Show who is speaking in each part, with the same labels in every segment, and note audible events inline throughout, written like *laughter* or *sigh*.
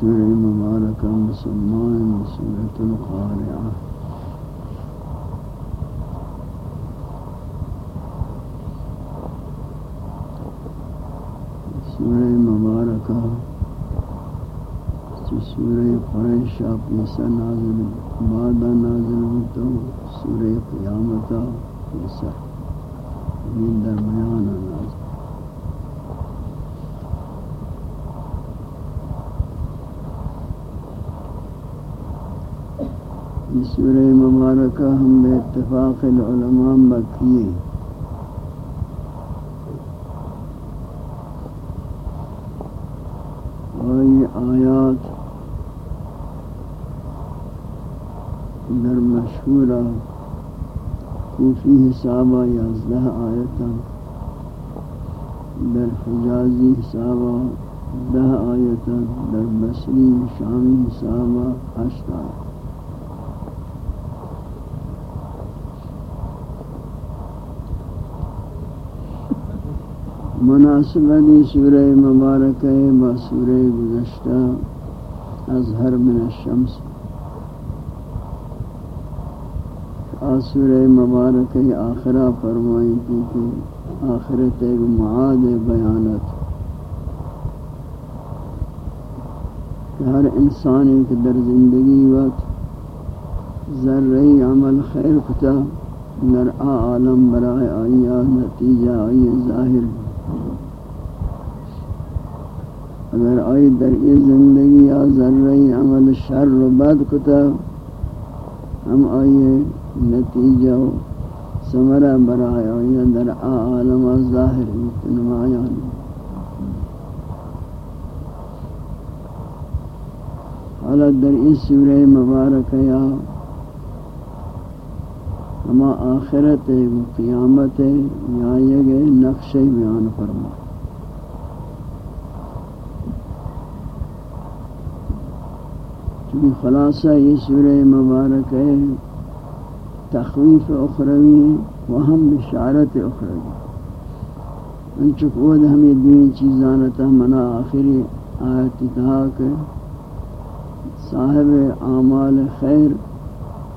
Speaker 1: سورة مباركة مسلمان سورة القارعة سورة مباركة سورة قريش پیسا نازل بعد نازل ہوتا سورة قیامتا پیسا یعنی من درمیان نازل یہ سورہ مبارکہ ہم بے اتفاق العلماء مکیے اور یہ آیات در مشہورہ کوفی حسابہ یازدہ آیتا در حجازی حسابہ دہ آیتا در بصری شامی حسابہ ہشت آیتا مناسبتی سورہ مبارک ہے با سورہ گزشتہ اظہر من الشمس. سورہ مبارک آخرہ فرمائی تھی کہ آخرت ایک معاد بیانت کہ ہر انسان ایک در زندگی وقت ذرعی عمل خیر کتا، نرآ عالم برائے آئیہ نتیجہ آئی ظاہر اگر آئی در یہ زندگی یا ذرعی عمل شر و بد کتا، ہم آئیے نتیجہ و سمرہ برائے آئیے در عالم ظاہر نمایان حالت در اس سورہ مبارک یا ہما آخرت قیامت یا یہ نقش بیان فرمائے۔ خلاصہ یہ سورہ مبارک ہے، تخویف اخروی و ہم بشارت اخروی ان چکود ہمیں دین چیزانتا منا آخری آیت تحاک صاحب اعمال خیر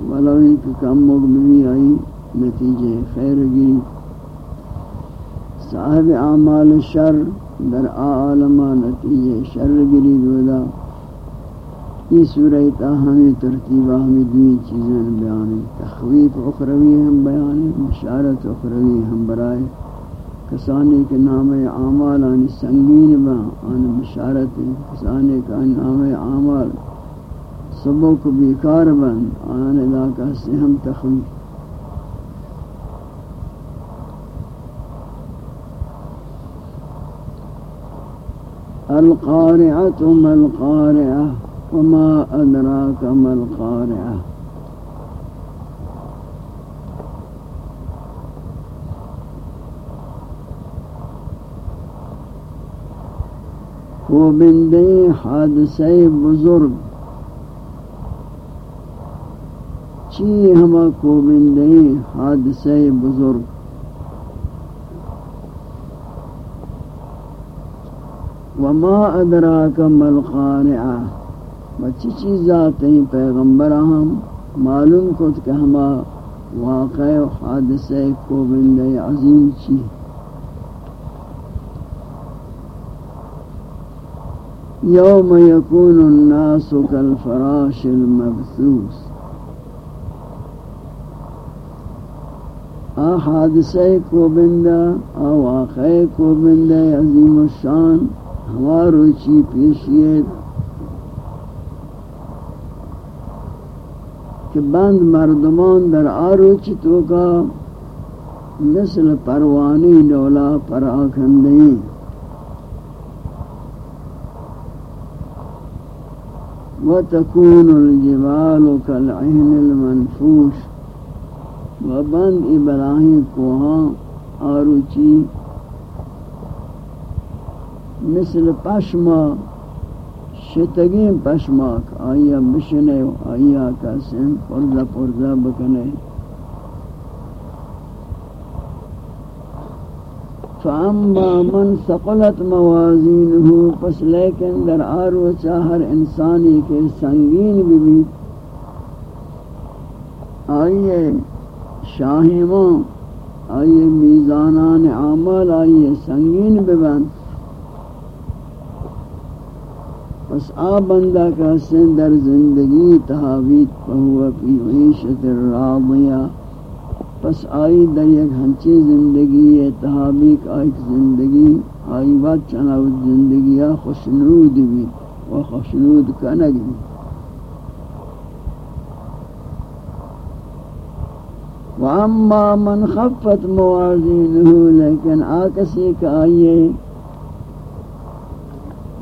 Speaker 1: ولوی کہ کم مقبلی آئی، نتیجے خیر گری۔ صاحب اعمال شر، در عالمہ نتیجے شر گری دودا یہ سورہ تا ہمیں ترتیبہ ہمیں دوئی چیزیں بیان تخویف اخروی ہم بیان مشارت اخروی ہم برائے کسانے کے نام اعمال، آن سنگین با، آن مشارت کسانے کا نام اعمال سبوں کو بیکار بن آن علاقہ سے ہم تخویف۔ القارعة ما القارعة؟ وما أدراك ما القارعة. کو بندے حادثہ بزرگ. چی ہما کو بندے حادثہ بزرگ؟ وما ادراک ما القارعہ بچی چیزات ہیں، پیغمبر ہم، معلوم کت کہ ہما واقع و حادثہ کو بند عظیم چی۔ یوم یکون الناس کالفراش المبثوث۔ آ حادثہ کو بندہ آ واقع کو بندہ عظیم الشان، ہمارو چی پیشیت کہ بند مردمان در آروچ تو کا مثل پروانی ڈولا پر وتكون الجبال كالعين المنفوش وبند ابراہیم کوہاں آروچی مثل پشما شتگیم پشماک، آیا بشنے و آیا کسیم پردہ پردہ بکنے. فاما من ثقلت موازینه، پس لیکن در آرو چاہر انسانی کے سنگین بھی بھی آئیے شاہیموں آئیے میزانان عمل، آئیے سنگین ببند. پس آ بندہ کا سن در زندگی تحاویت پہوا فی عیشت الراضیہ پس آئی در یک ہنچی زندگی اتحابی کا زندگی، آئی بات چناو زندگی خوشنود بھی و خوشنود کنگ بھی واما من خفت موازینه لیکن آکسی کا آئیے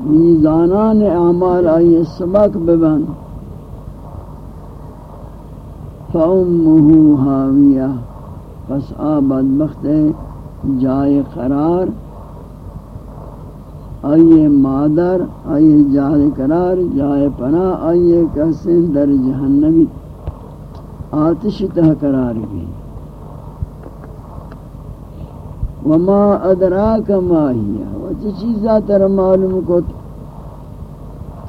Speaker 1: میزانان اعمال آئیے سبق ببند فأمه حاویہ پس آ بدبخت جائے قرار۔ آئیے مادر آئیے جائے قرار، جائے پناہ۔ آئیے کسے در جہنمی آتش تہ قرار بھی۔ وما ادراک ما ہی وہ چیزا تر معلوم کو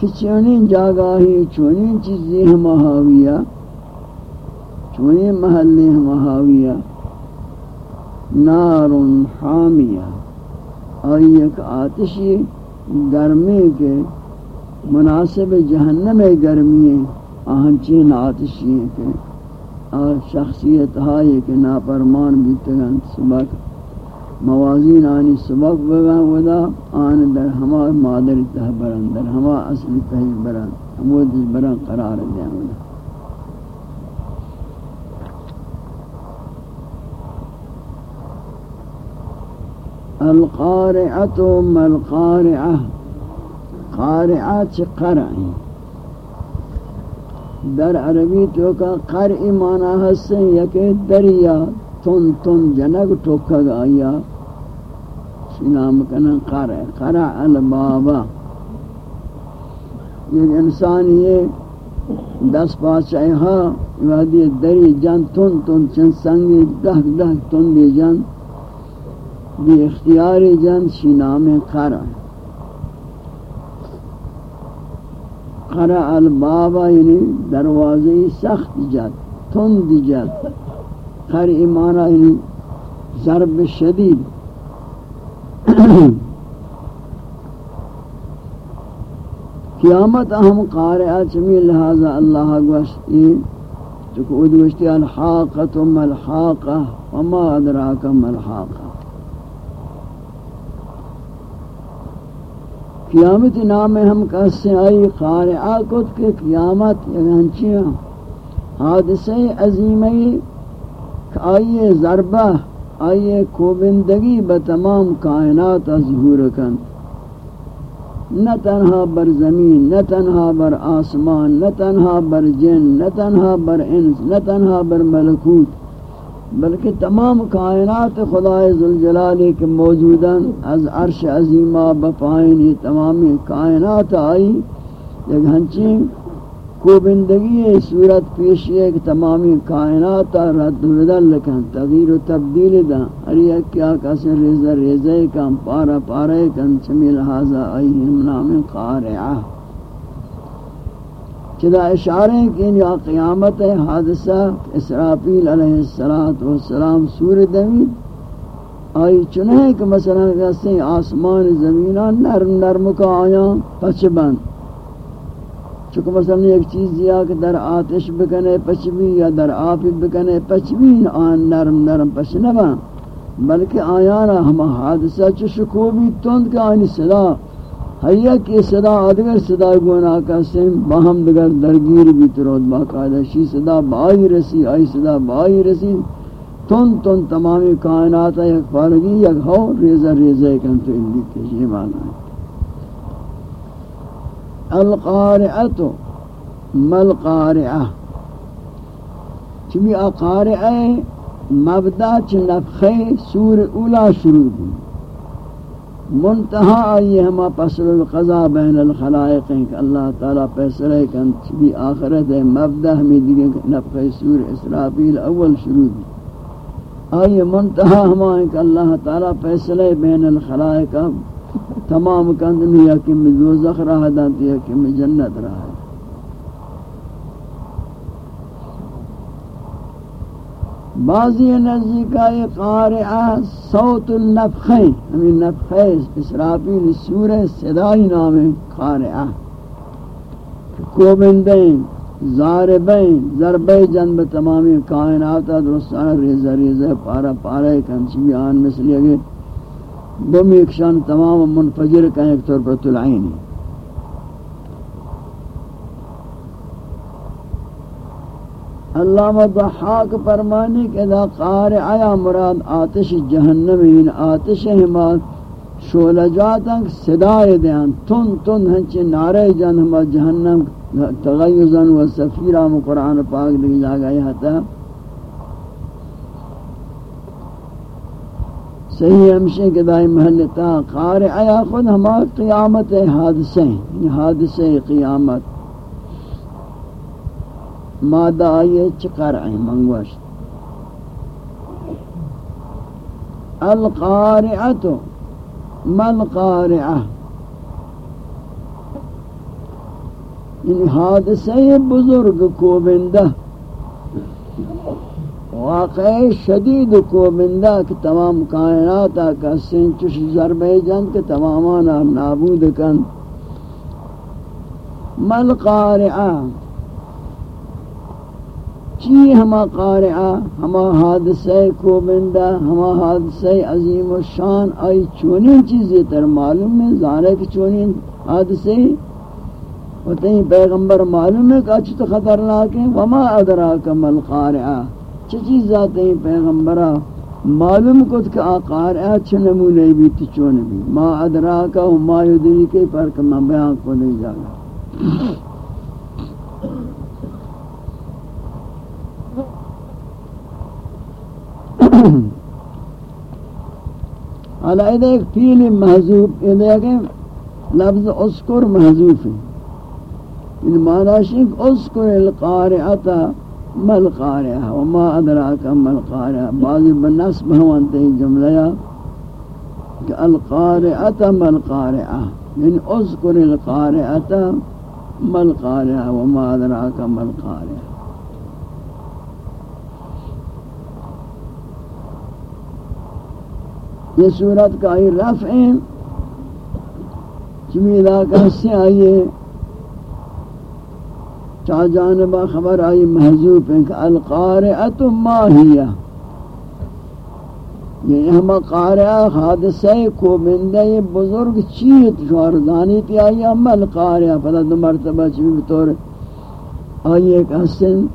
Speaker 1: کہ چونین جاگاہی چونین چیزی ہم حاویہ چونین محلی ہم حاویہ نار حامیہ اور ایک آتشی گرمی کے مناسب جہنم گرمی آہنچین آتشی ہیں کہ اور شخصیت ہائی کہ ناپرمان بیتگن سبق موازین آنی سبق بگا ودا آن در ہما مادر تہ برن در ہما اصلی تہ برن ہمو دل برن قرار دیا ودا. القارعة ما القارعة قارعة قرعی؟ در عربی تو کا قرع مانا حسن یکی دریا. تن تن جنگ ٹوکگ آیا۔ سنام کنا قرع قرع البابا۔ یہ انسان یہ دس پاس چاہے ہاں وادی دری جان تن تن چن سنگی، دہ دہ تن بھی جان۔ بی اختیار جن شی نام قرع قرع البابا یعنی دروازه سخت جد تند جد قرع ایمانا یعنی ضرب شدید *clears throat* قیامت اہم قارعہ چمی لہذا اللہ گوشتی چکو ادوشتی الحاقت و ملحاقہ، وما ادراک ملحاقہ قیامت نام ہم کہتے آئی قارعہ کت کے قیامت یعنی یعنچیاں حادثہ عظیمی آئیے ضربہ، آئیے کوبندگی بتمام کائنات ظہور کن. نہ تنہا بر زمین نہ تنہا بر آسمان نہ تنہا بر جن نہ تنہا بر انس نہ تنہا بر ملکوت، بلکہ تمام کائنات خدای ذوالجلال کے موجوداً از عرش عظیمہ بپائنی تمامی کائنات آئی ایک ہنچی کو بندگی صورت پیشی ہے کہ تمامی کائنات رد و بدل لکن تغییر و تبدیل دا۔ ہر یک کیا کسی ریزہ ریزہ کم پارا پارا کم چمی لحاظہ آئی ہم نام قارعہ۔ چدا اشارے کہ یا قیامت حادثہ اسرافیل علیہ السلام سور دمی آئی چنے کہ مثلا کہتے آسمان زمینان نرم نرم کا آیا پچ بند۔ چکہ مثلا ایک چیز دیا کہ در آتش بکنے پچ یا در آپ بکنے پچ آن نرم نرم پچ نبا بلکہ آیانا ہم حادثہ چو شکو بھی تند کہ آئینی صدا، حیہ کی صدا آدگر صدا گونا کا سیم باہم دگر درگیر بھی ترود باقاعدہ شی صدا بائی رسی، آئی صدا بائی رسی۔ تن تن تمامی کائنات یک پارگی یک ہو، ریزہ ریزہ کن تو اندی تجھے مانا ہے القارعت مل قارعہ چمی اقارعہ مبدا چ نفخے سور اولا شروع دی منتہا آئی ہما پسل القضا بین الخلائق ہیں کہ اللہ تعالیٰ فیصلہ کن بھی آخرت ہے مبدا ہمیں دیگے نفخے سور اسرافیل اول شروع دی آئی منتہا ہما ہے کہ اللہ تعالیٰ فیصلہ بین الخلائق تمام کندن یا کہ میں دوزخ راہ دانتی ہے کہ میں جنت راہ ہے۔ بعضی نزدیکہ قارعہ صوت النفخین ہمیں نفخین اسرافیل سورہ صدای نام ہے، قارعہ۔ کوبندین زاربین ضربے جنب تمامی کائنات درستانہ ریزہ ریزہ، پارا پارا کنچ بیان مثل یہ دم ایک شان تمام منفجر کا ایک طور پر تلعینی علامہ ضحاک فرمانی کہ اذا قارعہ مراد آتش جہنم جہنمین آتش ہمات شولہ جاتاں صدای دیان، تن تن ہنچے نعرہ جان ہما جہنم تغیزن و سفیرہ قرآن پاک لگی جاگا یہ تھا صحیح ہمشہ کہ دائی محلتا قارعہ خود ہما قیامت حادثے ہیں حادثے قیامت۔ مادہ آئیے چکر آئیں؟ منگوشت القارعہ مل قارعہ یعنی حادثہ بزرگ کو بندہ واقع شدید کو بندہ کہ تمام کائنات کا سنچش ضربے جن کے تمامانا نابود کن۔ مل قارعہ۔ چی ہما قارعہ؟ ہما حادثہ کو بندہ ہما حادثہ عظیم و شان۔ آئی چونی چیزیں تر معلوم ہے، ظاہر ہے کہ چونی حادثہ و تین پیغمبر معلوم ہے کہ اچھتا خطرناک ہے۔ وما ادراک مل قارعہ؟ چی چیز ذاتے ہیں پیغمبرہ؟ معلوم کت کہ آ قارعہ چھ نمونے بھی تچون بھی۔ ما ادراک و ما یدری کے پر میں بیان کو نہیں جاگا علیہ ایک فیل محضوب ادھے کہ لفظ اسکر محضوب ہے۔ ان معنی شک اسکر القارعتا مل قارعہ وما ادراک مل قارعہ بعضی بنصب ہوانتے ہیں جملہ کہ القارعتا مل قارعہ یعنی اسکر القارعتا مل قارعہ وما ادراک مل قارعہ یہ صورت کا آئی رفع ہے۔ چمی علاقہ سے آئیے چاہ جانبا خبر آئی محضوب ہے کہ القارعت ماہیہ یہ ہمہ قارعہ حادثہ کو بندہ یہ بزرگ چیت شواردانی تھی آئی، اما القارعہ پتہ دو مرتبہ چمی بطور آئی ایک حسن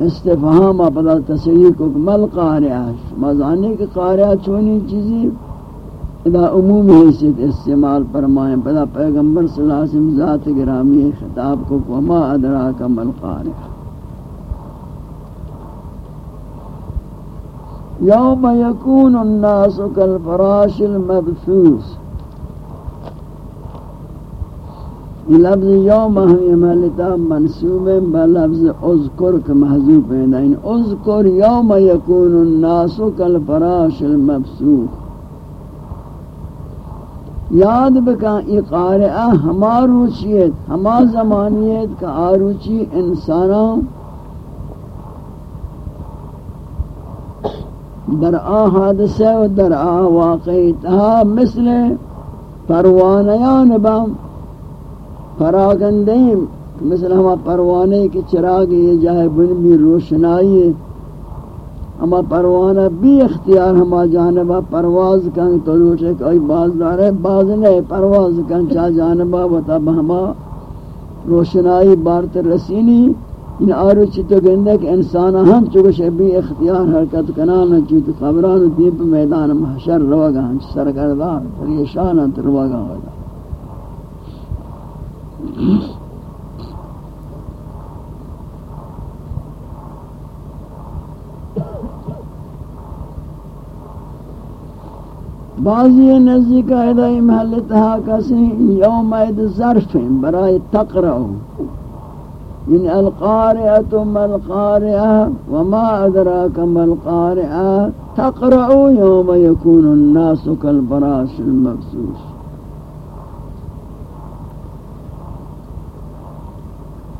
Speaker 1: استفہام پدا تصریح کو مل قارعہ مزانے کے قارعہ چونی چیزی ادا عمومی حیثیت استعمال فرمائیں، پدا پیغمبر صلی اللہ علیہ وسلم ذات گرامی خطاب کو وما ادراک مل قارعہ یوم یکون الناس کالفراش المبثوث۔ لفظ یوم ہمی محلتا منصوب ہے بلفظ اذکر کے محضوب ہے ان یعنی اذکر یوم یکون الناس کالفراش المبسوط یاد بکا ای قارعہ ہما روچیت ہما زمانیت کا آروچی انسانوں در آ حادثہ و در آ واقعی مثل پروانیان بام پراگندیم مثل ہما پروانے کے چراغ یہ جائے بن بھی روشنائی ہما پروانہ بھی اختیار ہما جانبہ پرواز کن تو لوٹے کوئی باز دارے باز نہیں پرواز کن چا جانبہ و تب ہما روشنائی بارت رسینی۔ ان آرو چیتو گندے کہ انسان ہم چکو شبی اختیار حرکت کنانا چیتو خبران دیپ میدان محشر روگا ہم سرگردار پریشانا تر روگا ہوگا۔ بعضی نزدیک ادائی محل تہا کسی یوم اید ظرف برای تقرأ ان القارئة ما القارئة وما ادراك ما القارئة تقرأ يوم يكون الناس كالبراش المبسوس.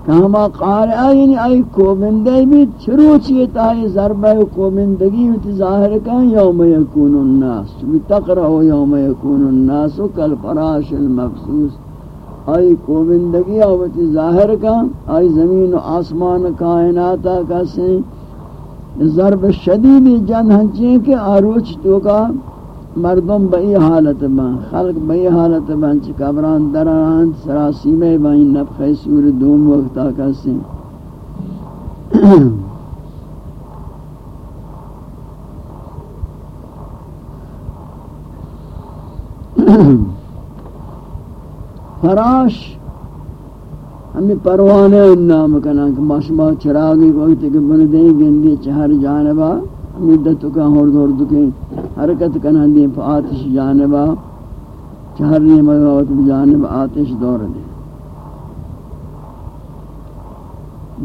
Speaker 1: کہما قارعہ یعنی آئی کوبندے بھی چروچی تائی ضربہ کوبندگی ہوتی ظاہر کہیں یوم یکون الناس بھی تقرأ یوم یکون الناس کل فراش المفسوس آئی کوبندگی ہوتی ظاہر کہیں آئی زمین و آسمان کائناتا کسیں ضرب شدیدی جن ہنچیں کہ آروچ تو کا مردم بئی حالت بان خلق بئی حالت بان چی قبران دران سراسی میں بائن نفخ سور دوم وقتا کسی. فراش ہمیں پروانے نام کنا کہ ماشما چراغی کوئی تک بندیں گندی چہر جانبا مدت کا ہور دور دکیں حرکت کنا دی آتش جانبا، چہر چہرنی مغاوت جانب آتش دور دے۔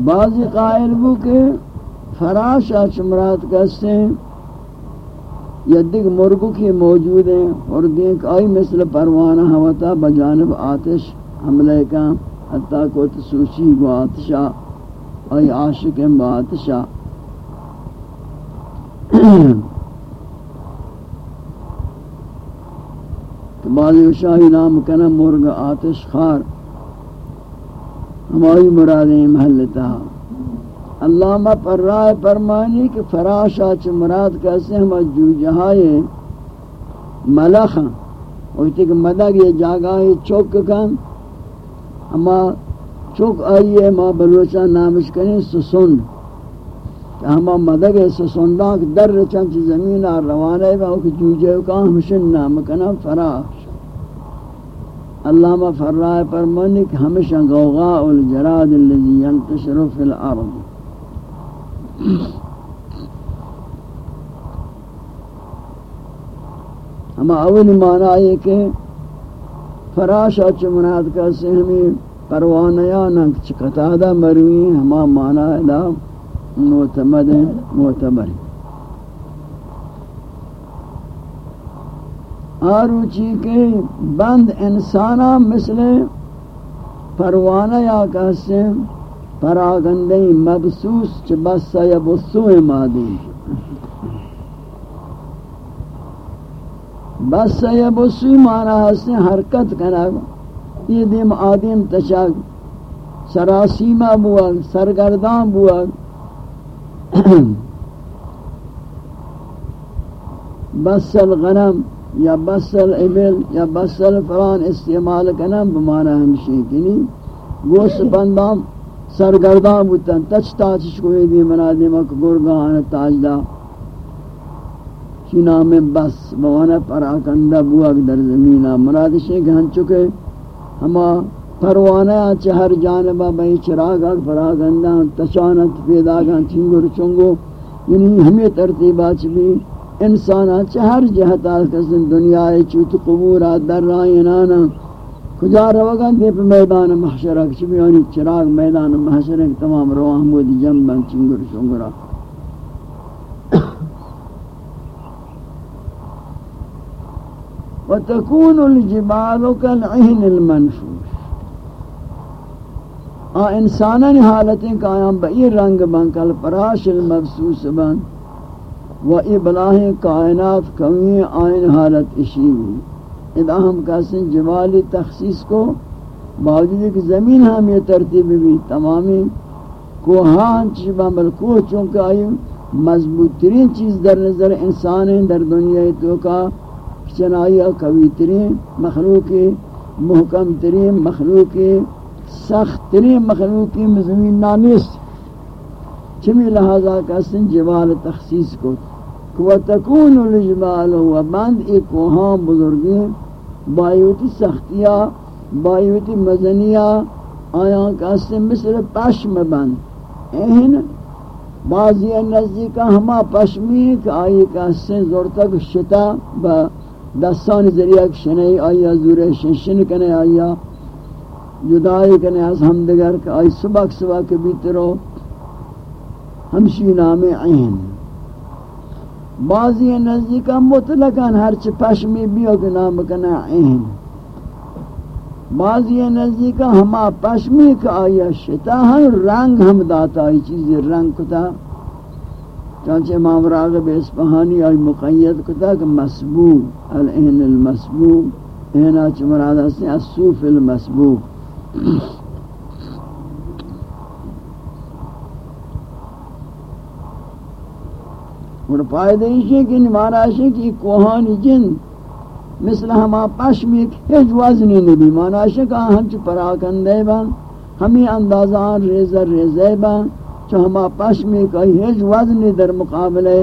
Speaker 1: بعضی قائل بو کہ فراش آچمرات کستے ہیں یا دیکھ مرگو کی موجود ہیں اور دیکھ آئی مثل پروانہ ہوتا بجانب آتش حملے کا، حتیٰ کو تسوچی گو آتشا، آئی عاشق ہیں با آتشا۔ کہ بعضی شاہی نام کنا مرگ آتش خار ہماری مرادیں محلتا علامہ پر رائے فرمانی کہ فراش آچ مراد کیسے ہم جو جہائے ملخ ہوتی کہ مدگ یہ جاگاہ چوک کن۔ ہما چوک آئیے ما بلوچہ نامش کریں سسند ہما مدگ سسندان کہ در چنچ زمین آر روانے با کہ جوجے کا ہمشن نام کنا فراش علامہ فرائے پر منی کہ ہمیشہ غوغاء الجراد اللذی ینتشر فی الارض۔ ہما اول معنی ہے کہ فراش اچھ مناد کا سے ہمیں پروانیاں چکتادہ مروی ہما معنی ہے معتمد معتبر آروچی کے بند انسانا مثل پروانہ یا کہتے ہیں پراغندی مبسوس چھ بس یا بسو مادی۔ بس یا بسو مانا ہستے حرکت کنا یہ دیم آدم تشاک سراسیمہ بوگ سرگردان بوگ بسل غنم یا بسل ابل یا بسل فران استعمال کنم بمانا ہمشی کنی گوست بندام سرگردان بودتن تچ تاچش کوئی دی منا دیمک گرگان تاجدہ چی نام بس؟ بوانا پراکندہ بوک در زمینہ مرادش ہے کہ ہن چکے ہما پروانہ چہر جانبہ بھئی چراغ پراکندہ تچانت پیدا گا چنگر چنگو یعنی ہمیں ترتیبات بھی۔ انسان چہر جہتا کسن دنیا چوت قبورا در رائنانا کجا روگا دے میدان محشرہ کچھ بھی یعنی چراغ میدان محشرہ تمام رواہ مود جنبا چنگر چنگرہ *coughs* وتكون الجبال كالعهن المنفوش۔ آ انسانانی حالتیں قائم بئی رنگ بن، کل پراش المبسوس بن۔ و ابلاہ کائنات کمی آئین حالت اشی ہوئی۔ ادا ہم کہتے ہیں تخصیص کو، باوجود کہ زمین ہم یہ ترتیب بھی تمامی کوہان چیبا ملکوہ چونکہ آئی مضبوط ترین چیز در نظر انسان ہیں، در دنیا تو کا چنائی قوی ترین مخلوق، محکم ترین مخلوق۔ سخت ترین مخلوق زمین نانست چمی لہذا کسن جبال تخصیص کو وتکون الجبال و بند ایک کوہاں بزرگی، بایوتی سختیاں بایوتی مزنیہ آیاں کسن مثل پشم بند؟ این بعضی نزدیکا ہما پشمی کہ آئی کسن زور تک شتا، با دستان ذریعہ شنئی آیا زور شنشن کنے آیا جدائی کنے از ہم دگر کہ آئی صبح صبح کے بیترو ہمشی نام عین۔ بعضی نزدیکا مطلقا ہرچ پشمی بیو کے نام کنا عین۔ بعضی نزدیکا ہما پشمی کا آیا شتا ہم رنگ ہم داتا ہے چیزی رنگ کتا۔ چانچہ امام راغب اسپہانی آئی مقید کتا کہ مسبوب الہن المسبوب۔ اہنا چمرادہ سے السوف المسبوب۔ اور فائدہ یہ ہے کہ مانا ہے کہ کوہانی جن مثل ہما پشمی ہیچ وزنی نبی مانا ہے کہ ہم چھ پراکندے بان ہمیں اندازان ریزر ریزے بان چھ ہما پشمی کا ہیچ وزنی در مقابلے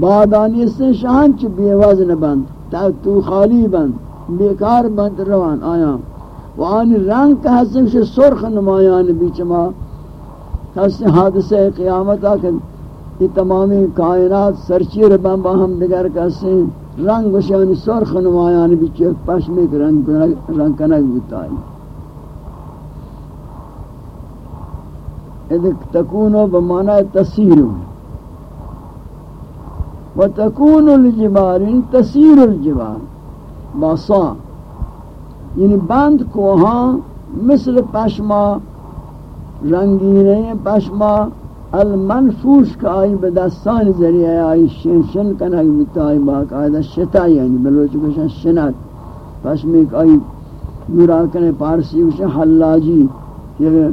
Speaker 1: بادانی سے شان چھ بے وزن بند تا تو خالی بند بیکار بند روان آیاں آیا وانی رنگ کا حسن سے سرخ نمایان بیچما حسن حادثہ قیامت آکن یہ تمامی کائنات سرچیر بم ہم دیگر کسی رنگ وشانی سرخ نمایان بچے پشمک رنگ رنگ کنک بتائی ادھک تکونو بمانا تسیرو و تکون الجبال یعنی تسیر الجبال۔ باسا۔ یعنی بند کوہاں مثل پشما رنگینے پشما، المنفوش کا آئی بدستان ذریعہ آئی شن شن کنک بتائی باقاعدہ شتا یعنی بلوچ کشن شنک پشمی پشمک آئی نورا پارسی وشن حلاجی یہ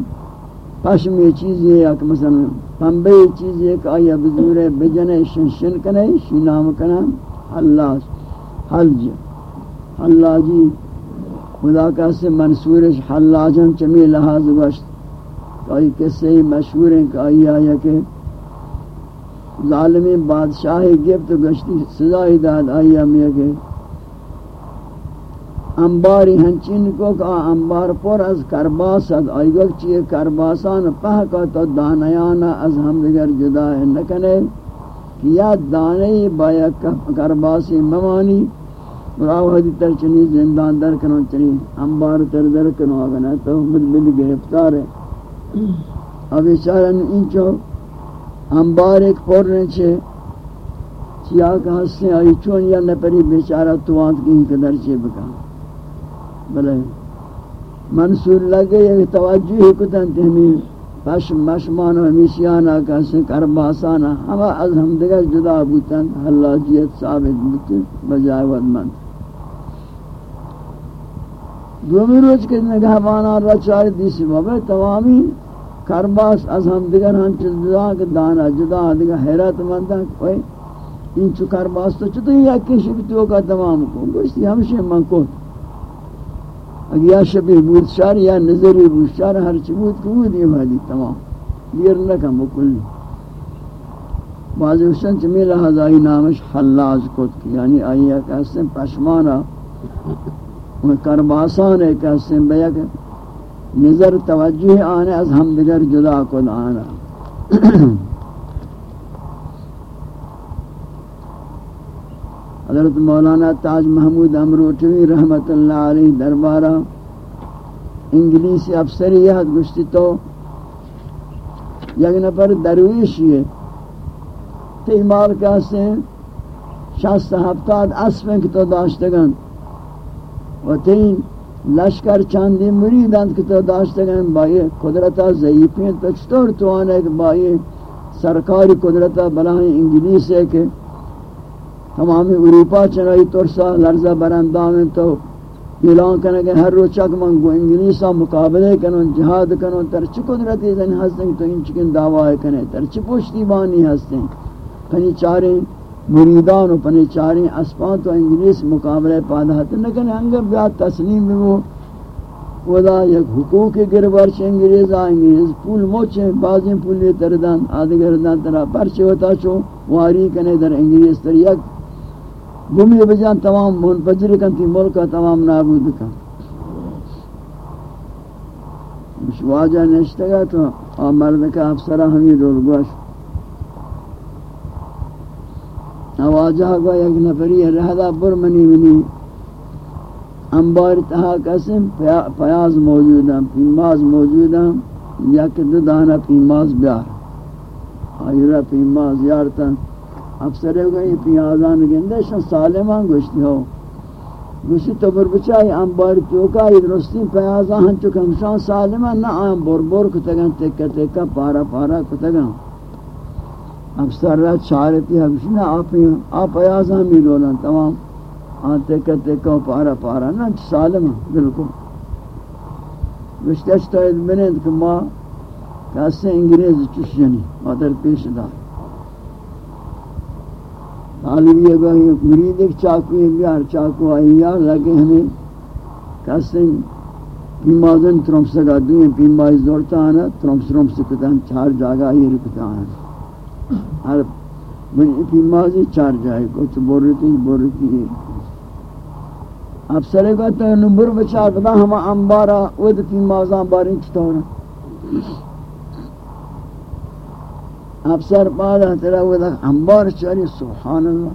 Speaker 1: پشم یہ چیز ہے کہ مثلا پنبے چیز ہے کہ آئی بزور بجنے شن شن کنے شی نام کنے حلاج. حلج. حلاجی خدا کا سے منصورش حلاجن چمی لحاظ گوشت۔ آئی قصے مشہور ہیں کہ آئی آیا کہ ظالمی بادشاہ گفت گشتی سزائی داد۔ آئی ہمیں کہ انباری ہنچین کو کہ انبار پر از کرباسد آئی گو چیئے کرباسان پہکا تو دانیانا از ہم دیگر جدا ہے۔ نکنے کہ یا دانی بایا کرباسی ممانی۔ راو حدی تر چنی، زندان در کنو چنی، انبار تر در کنو آگنا تو مد بل گرفتار ہے۔ اب بیچارن انچو انبار ایک پر رہے چیا کہ ہستے آئی چون یا نپری بیچارہ توانت کی انقدر چھے بکا۔ بلے، منصور لگے یک توجہ ہی کتن تہمی پشم مشمان و ہمیشیانا کسی کرباسانا ہما از ہم دیگر جدا بوتن۔ حلاجیت ثابت بوتن۔ بجائے ودمند دومی روز کے نگاہ بانا رچار دیسی بابا تمامی کرباس از ہم دیگر ہم چیز جدا کہ دانا جدا دیگر حیرت مندہ کوئی ان چو کرباس تو چھتو یہ اکی شکتیوں کا تمام کو گوشتی ہمشہ من کو اگر یا شبیہ بود شار یا نظری بود شار ہر بود کو بود یہ حالی تمام دیر نکم بکلی بعضی حسن چمی لحظ آئی نامش حلاج کت کی یعنی آئی ایک ایسے پشمانا وہ کرباسان ہے ایک ایسے بیک نظر توجہ آنے از ہم دیگر جدا کن آنا۔ حضرت مولانا تاج محمود امروٹوی رحمت اللہ علیہ دربارہ انگلیسی افسریت گشتی تو یک نفر درویش یہ تیمار کہتے ہیں شست ہفتاد اسفن کی تو داشتگن و تین لشکر چاندی مریدند که تو داشتگن با یہ قدرتا ضعیفین تو چطور تو آنے کہ با یہ سرکاری قدرت بلاہیں انگلیس ہے کہ تمامی اروپا چنائی ترسا لرزہ برندان تو اعلان کرنے کہ ہر روز چک من گو انگلیسا مقابلے کنن جہاد کنن تر چی قدرتی زن ہستیں تو ان چکن دعوی کنے تر چی پوشتی بانی ہستیں۔ پنی چاریں مریدان و پنی چاریں اسپان تو انگلیس مقابلے پادا ہتے لیکن انگر بیاد تسلیم بھی وہ ودا یک حقوق گربار چھ انگریز انگریز پول موچے، بازیں پولی تردان آدھگردان ترہ پرچے ہوتا چو واری کنے در انگریز تر یک۔ گمی بجان تمام منفجر کن تھی ملکہ تمام نابود کن۔ مشواجہ نشتے گا تو آم کا افسرہ ہمیں رول گوش۔ آواجہ گو یک نفری رہدہ برمنی منی منی. انبار تہا قسم پیاز موجود ہیں پیماز موجود ہیں یک دو دانہ پیماز بیار. آئیرہ پیماز یارتا افسرے گئی، پیازان گندے شن، سالمان گوشتی ہو. گوشتی تو بر بچائی، انبار توکا یہ درستی پیازان چکم شان، سالمان نا آن بور بور کتگن تکا تکا پارا پارا کتگن. افسر رہا چارتی حبشی نا آپ پیازان بھی دولن تمام آن تکا تکا پارا پارا نا سالمان بلکل گوشتی اچھتا ہے بنید کہ ما کیسے انگریز چوش جنی مادر پیش دار طالبی اگر مرید ایک چاکو ہے بیار چاکو آئی یار لگے ہمیں کسے پیمازن ترمس لگا دوئیں پیماز دورتا آنا ترمس ترمس کتا ہم چار جاگا ہی رکتا آنا ہر بنی پیمازی چار جائے، کچھ بورتی بورتی اب سرے گا تو نمبر بچا کتا ہم انبارا ود پیمازان باریں چطورا افسر پادا ترا وہ انبار چاری، سبحان اللہ۔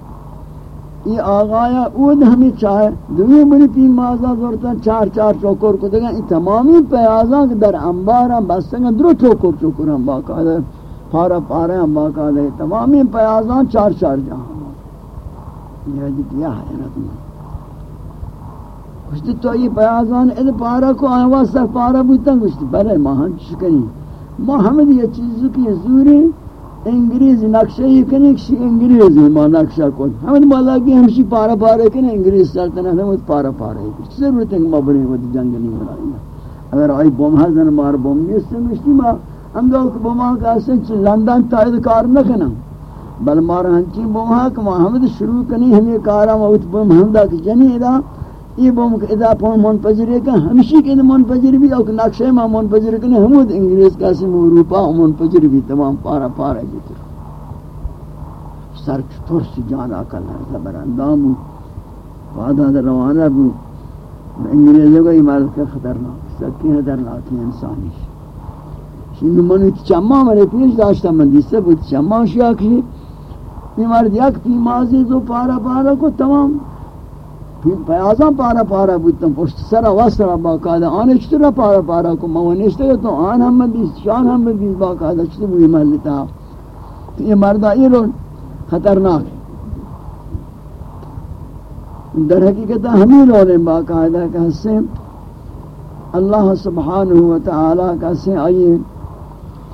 Speaker 1: یہ آغایا اود ہمیں چاہے دوی بڑی پی مازا زورتا چار چار چوکر کو دگا یہ تمامی پیازاں در انبارا بستنگا درو چوکر چوکر ہم باقاعدہ۔ پارا پارا ہم باقاعدہ تمامی پیازاں چار چار جہاں یہ جی کیا ہے رکھنا کچھ تو یہ پیازان اد پارا کو آئے واسطہ پارا بوتا کچھ برے ماہن چکنی محمد یہ چیز کی زوری انگریز نقشہ یہ کنے کسی انگریز ما نقشہ کن ہمیں مالا کی ہمشی پارا پارا کنے انگریز سلطنت ہمیں پارا پارا ہے کچھ ضرورت ہے کہ ما بنے ہوتی جنگ نہیں بنائی اگر آئی بوم ہزن مار بوم نیستے مشتی ما ہم دو کہ بوم ہاں کہاستے ہیں لندن تائید کار نہ کنا۔ بل مار ہنچی بوم کہ محمد شروع کنی ہمیں کارا موت بوم ہمدہ کی جنی ادا یہ بوم کہ ادا پون منپذر ہے کہ ہمشی کے منپذر بھی اور نقشے میں منپذر کہ ہمود انگریز کا سے اروپا منپذر بھی تمام پارا پارا جی جتر سر چطور سی جان آکل زبر اندام وعدہ در روانہ بھی انگریزوں کا عمارت کا خطرناک، سکی خطرناک انسانی۔ شنو منو چما مرے پیش داشتا من دیستے بود چما شیا کی عمارت یک پیمازی تو پارا پارا کو تمام پیازاں پارا پارا بودتم پشت سر واسر باقاعدہ آنے چطور پارا پارا کو موانشتے تو آن ہم بیس شان ہم بیس باقاعدہ چطور بوئی ملتا تو یہ مردہ یہ رو خطرناک در حقیقت ہمیں رولیں باقاعدہ کہ سے اللہ سبحانہ وتعالی کا سے آئیے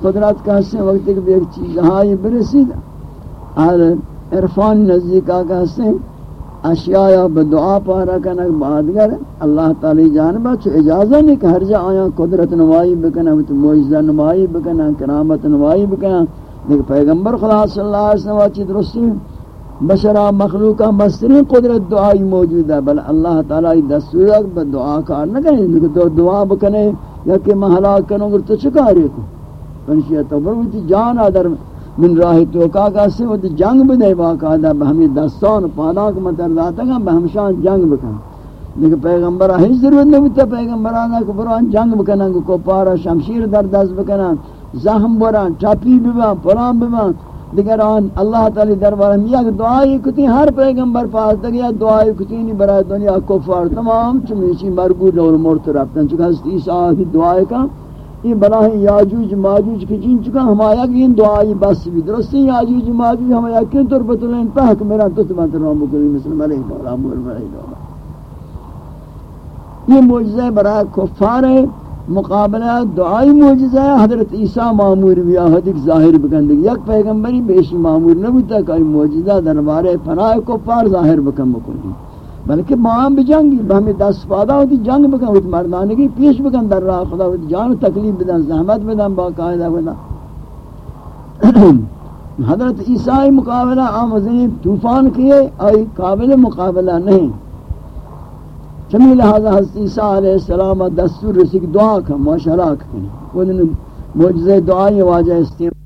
Speaker 1: قدرت کا سے وقت ایک ایک چیز ہائی برسید۔ اور عرفان نزدیکا کا سے اشیاء یا بدعا پارا کنک بادگر اللہ تعالی جانبا چو اجازہ نہیں کہ ہر جا آیا، قدرت نمائی بکنا موجزہ نمائی بکنا کرامت نمائی بکنا لیکن پیغمبر خدا صلی اللہ علیہ وسلم واچی درستی بشرا مخلوقہ مسترین قدرت دعائی موجود ہے۔ بل اللہ تعالی دستور بدعا کار نہ کریں۔ دعا بکنے یا کہ میں محلا کنو گر تو چکارے کو پنشیہ تو بروتی جان آدر من راہ تو کا کا سے وہ جنگ بدے باقاعدہ ہمیں دستان پاناک مطلب متر ذاتا گا بہمشان جنگ بکن۔ لیکن پیغمبر ہی ضرورت نہیں ہوتا پیغمبر آنا کہ بران جنگ بکنن کو پارا شمشیر در دست بکنن زہم بران چاپی ببان پران ببان دیگر آن اللہ تعالی دربار ہم یک دعائی کتی، ہر پیغمبر پاس تک یا دعائی کتی نہیں برای دنیا کفار تمام چمیشی مرگو دور مرت رفتن، چکہ حضرت عیسیٰ کی دعائی کا یہ بلاہیں یاجوج ماجوج کی جن چکا ہمایا کہ ان دعائی بس بھی درستی یاجوج ماجوج ہمایا کن طور پر تلین پاک میرا تو تمہت رام بکلی مثل ملیح دولا مول ملیح دولا یہ موجزہ برای کفار ہے، مقابلہ دعائی معجزہ ہے، حضرت عیسیٰ معمور بھی حدیق ظاہر بکن یک پیغمبری بیشی معمور نبوتا کہ معجزہ دربار پناہ کفار ظاہر بکن بکنی بلکہ ماہم بھی جنگی بہمی دست فادہ ہوتی، جنگ بکن، ہوتی مردانگی پیش بکن در راہ خدا ہوتی، جان تکلیف بدن، زحمت بدن، باقاعدہ بدن۔ *clears throat* حضرت عیسیٰ مقابلہ آمزنی طوفان کیے، آئی قابل مقابلہ نہیں۔ چمی لہذا حضرت عیسیٰ علیہ السلام دستور رسک دعا کا معاشرہ کرنے وہ دن معجزہ دعائی واجہ استعمال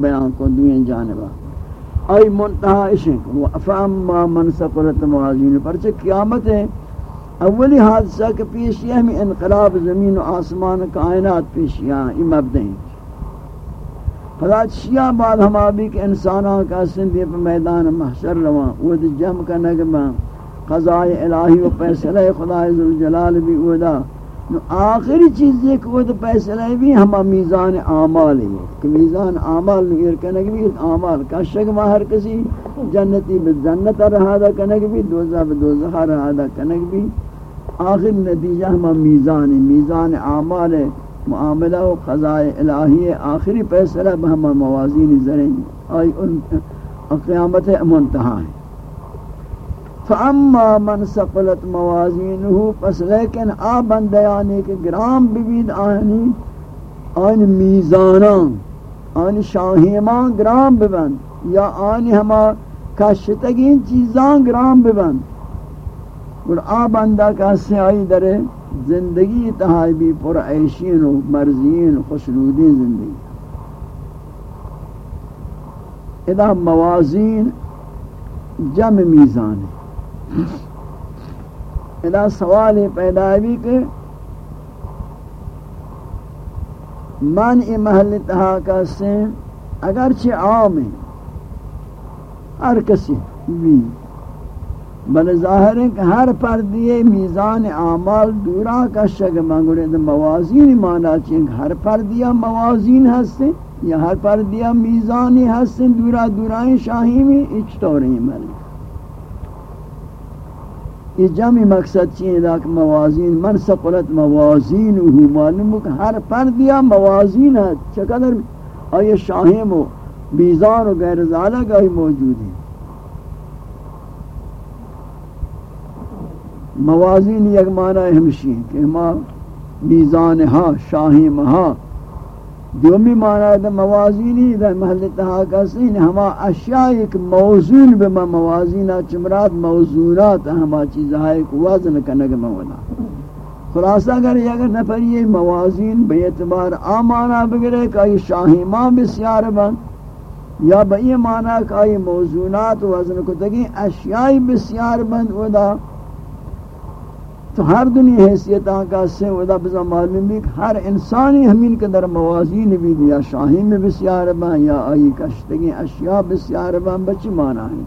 Speaker 1: بیان کو دوئیں جانبا ای منتہا اشک فاما من سقلت موازین۔ پرچہ قیامت ہے، اولی حادثہ کے پیش یہ ہمیں انقلاب زمین و آسمان کائنات پیش یہاں یہ مبدہ ہیں۔ فلا شیعہ بعد ہم آبی کے انسانوں کا سندھی پر میدان محشر رواں، وہ جم کا نگمہ قضاء الہی و فیصلہ خدا عزوجلال بھی اودا آخری چیز یہ کہ وہ تو فیصلہ بھی ہم میزان اعمال ہے کہ میزان اعمال نیر کنگ بھی، اعمال کا شک ما ہر کسی۔ جنتی بھی جنت رہا دا کنگ بھی، دوزہ بھی دوزہ رہا دا کنگ بھی۔ آخر نتیجہ ہم میزان ہے، میزان اعمال ہے، معاملہ و قضاء الہی ہے۔ آخری فیصلہ ہم موازین زریں آئی، ان، قیامت منتہا ہے۔ فاما من ثقلت موازینه پس لیکن آ بندیانی کہ گرام ببید آنی آن میزانان آن شاہیمان گرام ببند، یا آنی ہما کشتگین چیزان گرام ببند۔ اور آ بندہ کسی آئی در زندگی تہائی بھی پر عیشین و مرضین و خوشنودین زندگی۔ ادا موازین جمع میزان ہے ادا سوال پیدا بھی کہ من ای محل تہا کا اگرچہ عام ہے، ہر کسی بھی۔ بل ظاہر ہے کہ ہر پردیے میزان اعمال دورا کا شگ منگوڑے تو موازین مانا چاہیے ہر پردیا موازین ہستے یا ہر پردیا میزانی ہستے دورا دورائیں شاہی میں اچھتو رہی ملک یہ جمع مقصد چیئے کہ موازین، من سقلت موازین ہو، معلوم کہ ہر پر دیا موازین ہے چقدر آئے شاہم و بیزان و غیر ذالک آئی موجود ہیں۔ موازین یک معنی ہمشی ہیں کہ ہما بیزان ہاں شاہم ہاں دومی معنی دا موازینی دا محل تحاکہ سین ہما اشیاء ایک موزون بما موازینہ، چمرات موزونات ہما چیزہاں ایک وزن کنگ مولا۔ خلاصہ اگر اگر نفر یہ موازین بے اعتبار آمانا بگرے کہ یہ شاہی ماں بسیار بند یا بئی معنی کہ یہ موزونات وزن کو تگی اشیاء بسیار بند ودا تو ہر دنیا حیثیت آنکا سے ودا بزا معلوم بھی ہر انسانی ہمین کے در موازین بھی یا شاہی میں بسیار بان یا آئی کشتگی اشیاء بسیار بان بچی مانا ہے۔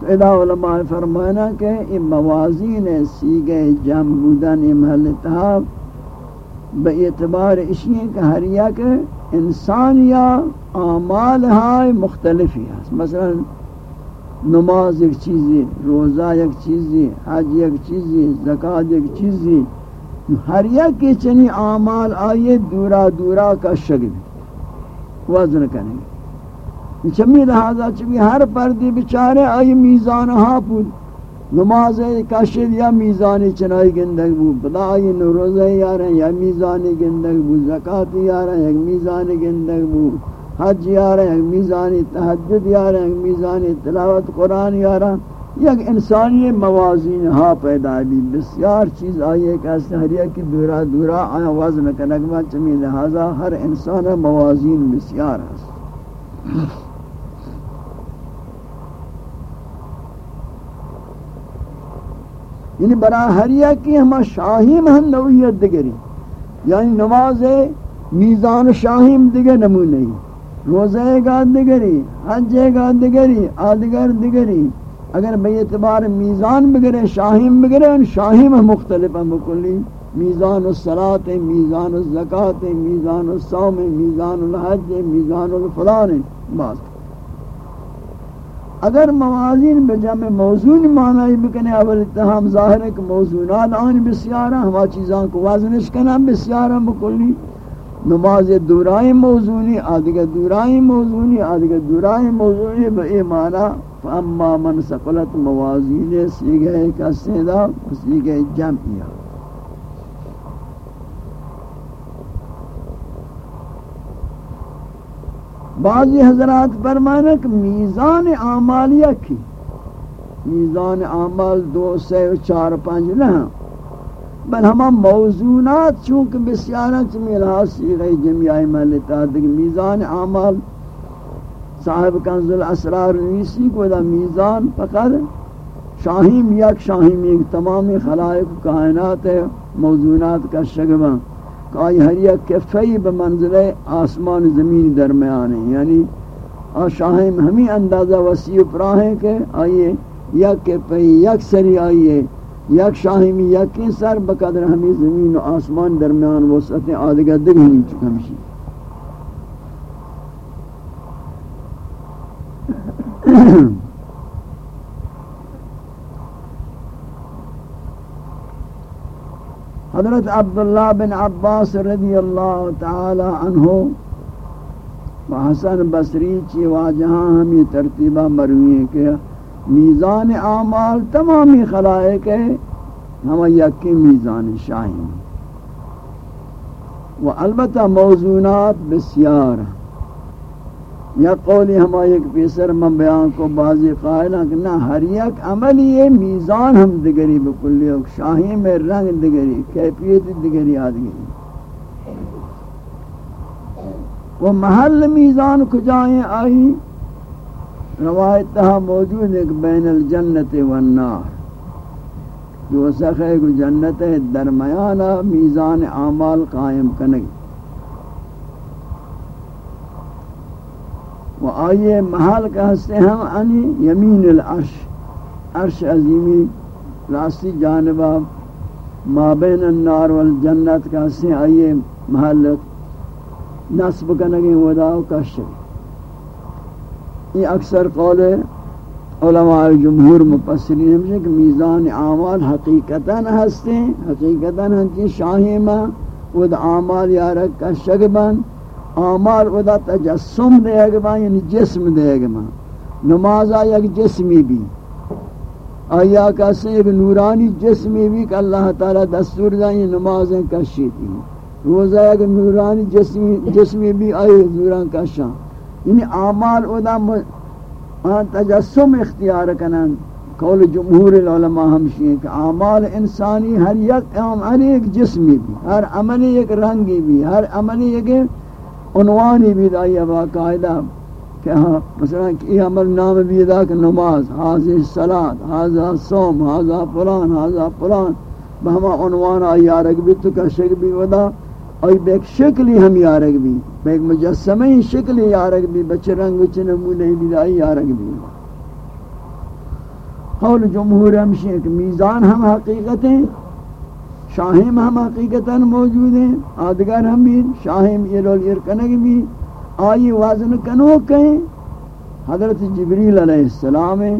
Speaker 1: تو ادا علماء فرمانا کہ یہ موازین سیگے جم بودن محلتہ بے اعتبار اشیاء کہ ہر یک انسان یا اعمال ہائے مختلفی ہے مثلا نماز ایک چیزی روزہ ایک چیزی حج ایک چیزی زکاة ایک چیزی ہر یک چنی اعمال آئیے دورا دورا کا شگل وزن کریں گے چمی لہذا چمی ہر پردی بچارے آئی میزان ہاں پود نماز کشید یا میزانی چنائی گندگ بو بدا آئی روزہ یاریں یا میزانی گندگ بو زکاة یاریں یک میزانی گندگ بو حج یارا یک میزانی تحجد یارا یک میزانی تلاوت قرآن یارا یک انسانی موازین ہا پیدا بھی بسیار چیز آئیے کہ اس ہریا کی دورا دورا آیا وزن کنک با چمی لہذا ہر انسان موازین بسیار ہے۔ یعنی برا ہریا کی ہما شاہی مہن نویت دگری یعنی نماز میزان شاہیم دگر نمونہی روزے گا دگری حج گا دگری آدگر دگری اگر بے اعتبار میزان بگرے شاہیم بگرے، ان شاہیم مختلف ہیں بکلی۔ میزان الصلاة میزان الزکاة میزان الصوم، میزان الحج، میزان الفلان بات اگر موازین بجمع موزون معنی بکنے، اول اتحام ظاہر ہے کہ موزونات آن بسیارا ہما چیزاں کو وزنش کنا بسیارا بکلی۔ نماز دورائیں موزونی آدھگا دورائیں موزونی آدھگا دورائیں موزونی با اے معنی فاما من سقلت موازین سیگئے کسے دا سیگئے جمعیہ۔ بعضی حضرات فرمانا کہ میزان اعمالیہ کی؟ میزان اعمال دو سے چار پانچ نہ۔ بل ہما موضوعات چونکہ بسیارا چمی لحاظ سیغی جمعی ملتا دیکھ میزان اعمال صاحب کنز الاسرار نویسی کو دا میزان، فقط شاہیم یک شاہیم، یک تمامی خلائق کائنات موضوعات کا شگبہ کہ آئی ہر یک کفی بمنزل آسمان زمین درمیان ہیں۔ یعنی آشاہم ہمیں اندازہ وسیع پراہ ہیں کہ آئیے یک کفی یک سری آئیے یک شاہی شاہمی یک سر بقدر ہمیں زمین و آسمان درمیان وسعتیں آدھگا دگ ہمیں چکمشی حضرت عبداللہ بن عباس رضی اللہ تعالی عنہ و حسن بصری چی واجہاں ہمیں ترتیبہ مروی کہ میزان اعمال تمامی خلائق ہے ہم یکی میزان شاہی و البتہ موضوعات بسیار یا قولی ہما ایک پیسر من بیان کو بعضی قائل ہیں کہ نہ ہر یک عمل یہ میزان ہم دگری بکلی شاہی میں رنگ دگری، کیفیت دگری آدگری وہ محل میزان کجائیں آئی روایت تہا موجود ہے کہ بین الجنت والنار۔ جو سخے کو جنت ہے، درمیانہ میزان اعمال قائم کنگی و آئیے محل کا ہستے ہم انی یمین العرش۔ عرش عظیمی راستی جانبہ ما بین النار والجنت کا ہستے آئیے محل نصب کنگی ودا و کشک یہ اکثر قول علماء جمہور مپسرین ہمشہ کہ میزان اعمال حقیقتاً ہستے حقیقتاً ہنچی شاہی شاہیمہ ود اعمال یارک کا شگبن آمال ادا تجسم دے گا یعنی جسم دے گا نماز آیا جسمی بھی۔ آیا کسی ایک نورانی جسمی بھی کہ اللہ تعالی دستور دائیں نمازیں کشی تھی روزہ ایک نورانی جسمی, جسمی بھی آئی نوران کشاں۔ یعنی آمال ادا تجسم اختیار کنن. قول جمہور العلماء ہمشی ہیں کہ اعمال انسانی ہر یک ہر ایک جسمی بھی، ہر عملی ایک رنگی بھی، ہر عملی ایک عنوانی بھی دائی باقاعدہ کہ ہاں مثلا کہ عمل نام بھی دا کہ نماز، حاضر صلاة حاضر صوم، حاضر فلان حاضر فلان، بہما عنوان آئی یارک بھی تو کشک بھی ودا آئی بیک شکلی ہم یارک بھی بیک مجسمی شکلی یارک بھی بچ رنگ بچ نمونے بھی دائی یارک بھی قول جمہور ہمشی کہ میزان ہم حقیقتیں شاہم ہم حقیقتاً موجود ہیں آدگر ہم بھی شاہم یہ ارکنگ بھی، آئی وزن کنو کہیں حضرت جبریل علیہ السلام ہے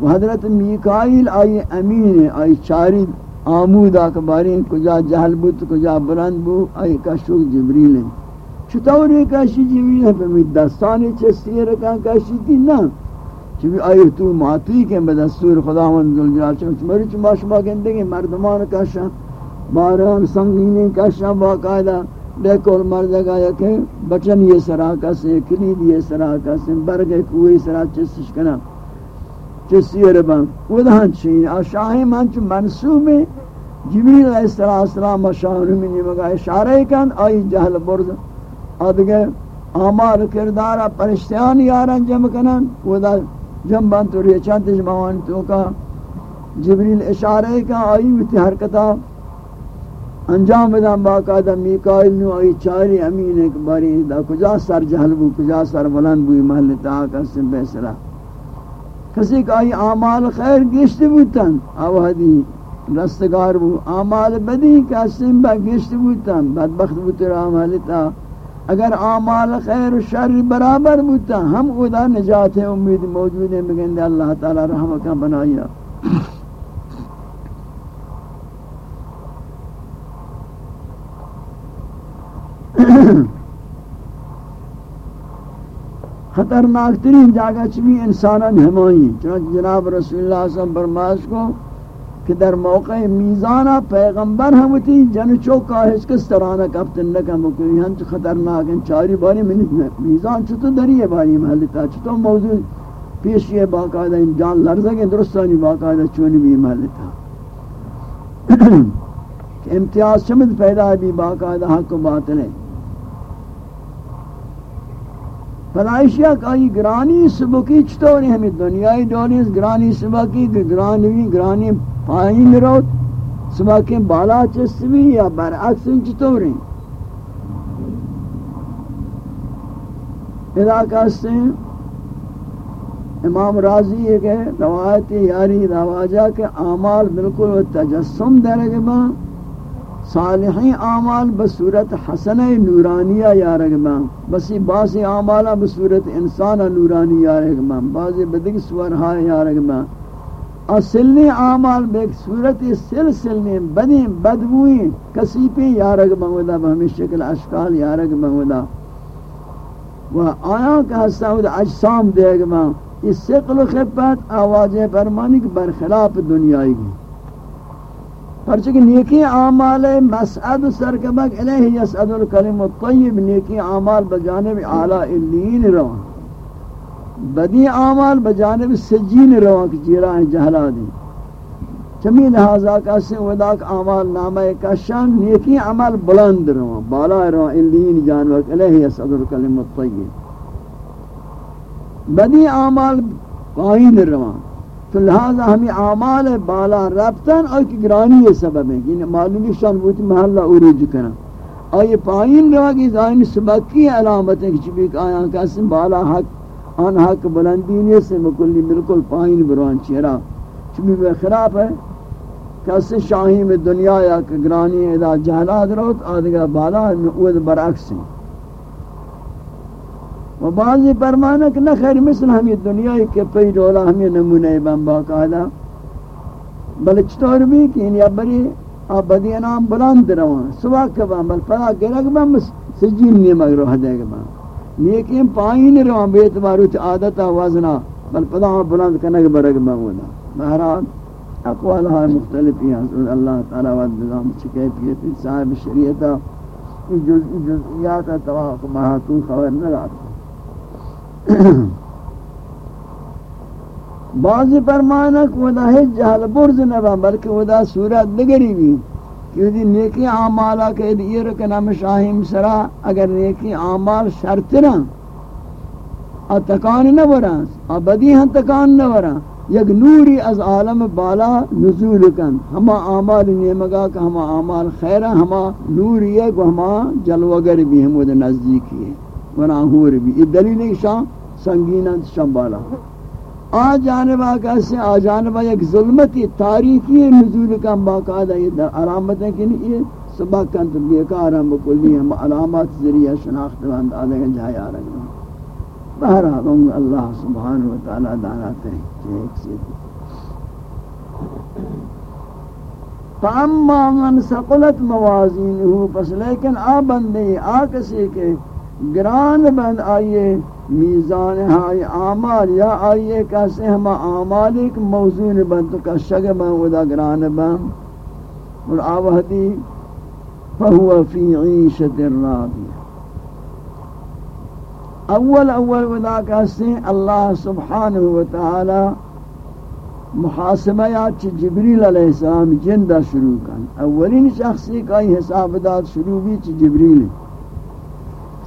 Speaker 1: و حضرت میکائیل آئی امین ہے آئی چاری آمود آکباری کجا جہل بود، کجا بلند بو آئی کشوک جبریل ہے چطور ہے کشی جبریل ہے پر دستانی چستی رکھا کشی تھی نا۔ چوی آئی تو ماتی کے بدستور خدا خداوند ذوالجلال چوی مری چما شما گندگی مردمان کشا باران سنگینی کشا باقاعدہ۔ دیکھول مردگا یکے بچن یہ سراکا سے کلید یہ سراکا سے برگے کوئی سرا چسش کنا۔ چسی ربان ودہن چین آشاہی منچ منصوب ہے جبریل علیہ السلام شاہر منی مگا اشارہ کن، آئی جہل برد آدھگے آمار کردارا پرشتیان یاران جمع کنن ودا جمع تو ریچان تجمعان تو کا۔ جبریل اشارہ کن، آئی ویتی حرکتا انجام بدن باقاعدہ میکائل نو ای چاری امین ایک باری، دا کجا سر جہل بو، کجا سر بلند بو، محل تاکہ سن بیسرا۔ کسی کا ای اعمال خیر گشت بوتن۔ آوہدی رستگار بو، اعمال بدی کسی با گشت بوتن۔ بدبخت بوتر اعمالتا اگر اعمال خیر و شر برابر بوتا، ہم خدا نجات ہے امید موجود ہے بگن اللہ تعالی رحمہ کا بنایا۔ mm خطرناک ترین جگہ چمی انسانان ہمائی چنانچہ جناب رسول اللہ صلی اللہ علیہ وسلم برماز کو کہ در موقع میزانا پیغمبر ہم تھی جن چوکا ہے، اس کس طرح کپتن نکا مکلی ہم چو خطرناک ہیں، چاری باری منت میں میزان چھتو دری باری محلتا چھتو موضوع پیشی ہے، باقاعدہ ان جان لرزگیں درستانی باقاعدہ چونی بھی محلتا *clears throat* امتیاز شمد پیدا بھی باقاعدہ حق و باطل ہے۔ فلائشیا کئی گرانی سبکی چطور ہمیں دنیای دولی گرانی سبکی گرانی گرانی پائین رو، سبکی بالا چسوی یا برعکس چطور ہیں اذا کہتے ہیں، امام راضی ہے کہ روایت یاری رواجہ کے اعمال بالکل تجسم درگے ماں صالحین اعمال بصورت حسنہ نورانیہ یا رغبان بسی بعض اعمال بصورت انسان نورانی یا رغبان بعض بدگ سور ہا یا اصلی اعمال بے صورت سلسلے بدی بدبوئی کسی پہ یا رغبان ودا بہمی شکل اشکال یا رغبان ودا و آیا کہ حسن اجسام دے گا اس سقل و خبت آواز فرمانی کہ برخلاف دنیای گی۔ پرچہ کہ نیکی اعمال مسعد سرکبک الیہ یسعد الکلم الطیب، نیکی اعمال بجانب اعلی الین روان. بدی اعمال بجانب سجین روان کی جیرہ جہلا دی چمی لہذا کسی وداک اعمال نامہ کشان نیکی عمل بلند روان، بالا روان الین جانبک الیہ یسعد الکلم الطیب. بدی اعمال قائن روان. تو لہذا ہمیں اعمال بالا ربطن اور کی گرانی یہ سبب ہے یعنی معلومی شان بوتی محلہ عروج کرنا اور یہ پائین روا کی ظاہر سبق کی علامت ہے کہ چبی آیا کہ بالا حق، آن حق بلندینی سے مکلی بالکل پائین بروان چہرہ چبی بے خلاف ہے کہ اس شاہی میں دنیا یا گرانی ادا جہلات روت آدھگا بالا نعود برعکس ہیں۔ و بعضی فرمانا کہ نہ خیر مثل ہمیں دنیا کے پی رولا ہمیں نمونہ بن باقاعدہ بل چطور بھی کہ انہی ابری آبادی نام بلند روان سوا کبان بل پدا گرگ بن سجین نیمگ رو حدے گبان نیکیم پائین روان بیتبارو چھ عادتا وزنا بل پدا بلند کنگ برگ بن ودا بہرحال اقوالها مختلفی ہیں اللہ تعالی ود نظام چکے پیتی صاحب شریعتا جزئیات تواق محاتو خبر نہ رہا *coughs* بعضی فرمانک ودا ہے جہل برز نبا بلکہ ودا صورت دگری بھی۔ کہ نیکی اعمالا کہ یہ رکنا مشاہم سرا، اگر نیکی اعمال شرط نہ۔ ا تکان نہ ورا ا ہن ہاں تکان نہ ورا۔ یک نوری از عالم بالا نزول کن۔ ہما اعمال نیمگا کہ ہما اعمال خیر ہما نوری ہے کہ ہما جلوگر بھی، ہم ود نزدیک ہے۔ ورا ہور بھی یہ دلیل ہے شان سنگینند شمبالا آ جانب آقا سے، آ جانب ایک ظلمتی تاریخی نزول کا باقاعدہ یہ علامت ہے کہ یہ سبق صبح کنت بیکار ہم بکلی ہم علامات ذریعہ شناخت بند آدھے گا جائے آ رہے ہیں. بہرحال اللہ سبحانہ وتعالی داناتے ہیں کہ ایک سے فاما من سقلت موازینہ پس لیکن آ بندے، آ کسی کے گران بند آئیے، میزان ہائی اعمال، یا آئیے کیسے ہم اعمال ایک موضوع بند کا شگ بن ودا گران بن اور آوہدی فہو فی عیشت الرابیہ اول اول ودا کیسے اللہ سبحانہ وتعالی محاسبہ یا جبریل علیہ السلام جندہ شروع کن. اولین شخصی کا حساب داد شروع بھی چھ جبریل. ہے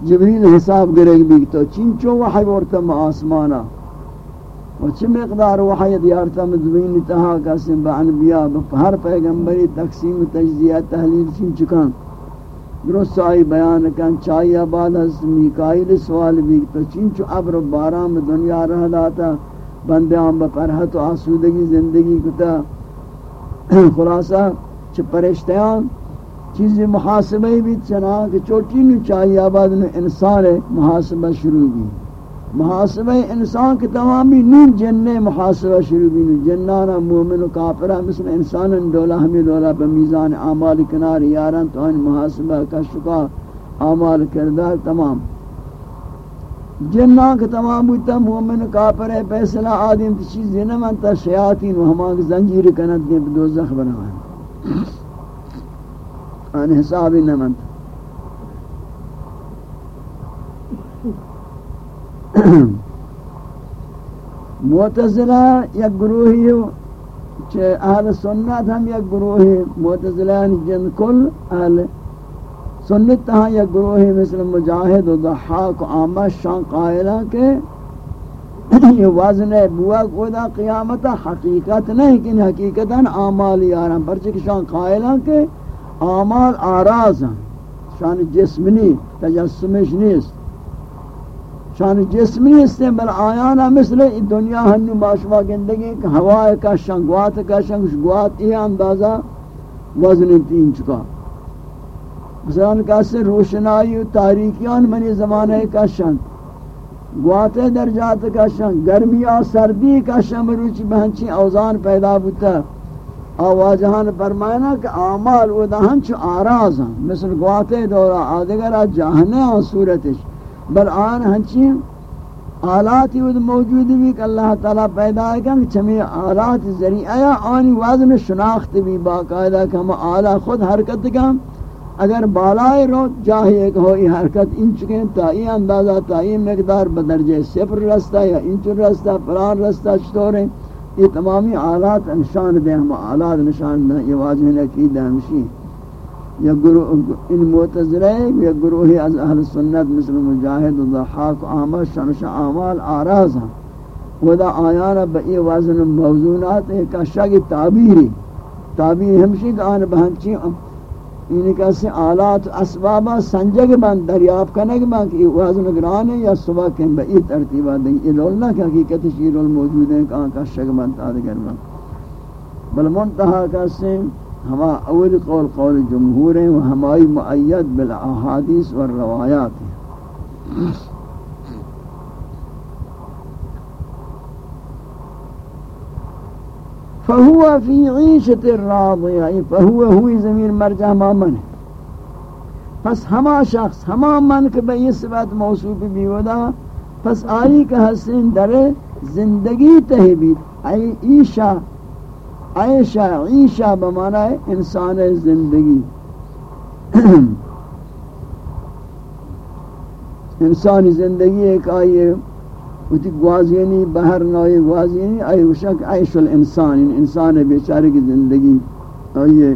Speaker 1: جبریل حساب گرے بھی تو چنچو وحی ورتا ما آسمانا؟ و چھ مقدار وحی دیارتا مدبین تہا قسم با انبیاء ہر پیغمبری تقسیم تجزیہ، تحلیل چنچکان درست آئی بیان کن، چاہی آباد حضرت میکائیل سوال بھی تو چنچو عبر بارام دنیا رہ لاتا بندے آم بپرحت و آسودگی زندگی کتا۔ *coughs* خلاصہ چھ پرشتیان چیزی محاسبہ بھی چنان کہ چوٹی نو چاہیے، آباد نو انسان محاسبہ شروع بھی محاسبہ انسان کے تمامی نون جننے محاسبہ شروع بھی نو جنانا مومن و کافرہ مثل انسان دولا ہمیں دولا بمیزان اعمال کنار یاران تو ان محاسبہ کا شکا اعمال کردار تمام۔ جنان کے تمام بودتا مومن کافر ہے، فیصلہ آدم تی چیز دینا من شیاطین و ہمان زنجیر کنت دیں دوزخ بناوان۔ ان حسابی نمن معتزلہ یک گروہی چھ اہل سنت ہم یک گروہی معتزلہ یعنی جن کل اہل سنت تہاں یا گروہ مثل مجاہد و ضحاک و آمش شان قائلہ کے یہ وزن بوا کودا قیامت حقیقت نہیں، کہ حقیقتا اعمال یارم پرچہ شان قائلہ کے اعمال آراز ہیں شان جسمنی تجسمش نیست. شان جسمی است بل آیانا مثل دنیا ہنو باشوا گندگی کہ ہوا کا شنگوات کا شنگ، گوات یہ اندازہ وزن تین چکا. مثلا کسی روشنائی و تاریکیان منی زمانے کا شن گواتے درجات کا شن گرمی آ سردی کا شن مروچی بہنچی اوزان پیدا بوتا آواجہان فرمائنا کہ اعمال و دہن چو آراز ہیں مثل گواتے دورا آدھگرہ جاہنے آن صورتش۔ بل آن ہنچی آلاتی ود موجود بھی کہ اللہ تعالیٰ پیدا ہے کہ چمی آلات ذریعہ آنی وزن شناخت بھی باقاعدہ کہ ہم آلہ خود حرکت کا اگر بالائے رو چاہیے کہ ہوئی حرکت ان چکیں تا اندازہ، تا یہ مقدار بدرجہ صفر رستہ یا انچ رستہ، پران رستہ چطور ہیں یہ تمامی آلات نشان دیں، ہم آلات نشان دیں یہ واضح نقید ہمشی یا گروہ، ان معتذرہ یا گروہ از اہل سنت، مثل مجاہد و ضحاق و آمد شمش آمال آراز ہیں۔ ودا آیانا بئی وزن موضوعات ایک اشیاء تعبیری، تعبیر ہمشی کہ آن بہنچی یعنی کسی آلات اسبابا سنجگ من دریاب کنگ من کہ وزن گران ہے یا صبح کن کے بئی ترتیبہ دیں یہ رول نہ کہ حقیقت شیر موجود ہیں، کہاں کا شگ من تادگر من بل منتہا کسی ہما اول قول قول جمہور ہیں و ہمائی معید بالاحادیث والروایات ہیں۔ فهو فی عیشت الراضیہ فهو ہوئی زمین مرجع مامن پس ہما شخص ہما من کے بئی صفت موصوف بھی ودا؟ پس آئی کہ حسن در زندگی تہبید ای عیشہ عیشہ عیشہ بمانا ہے انسان زندگی. *coughs* انسانی زندگی ایک آئیے وتی گوازینی، بہر نوئی گوازینی، ای وشک عیش الانسان انسان بیچارے کی زندگی آئیے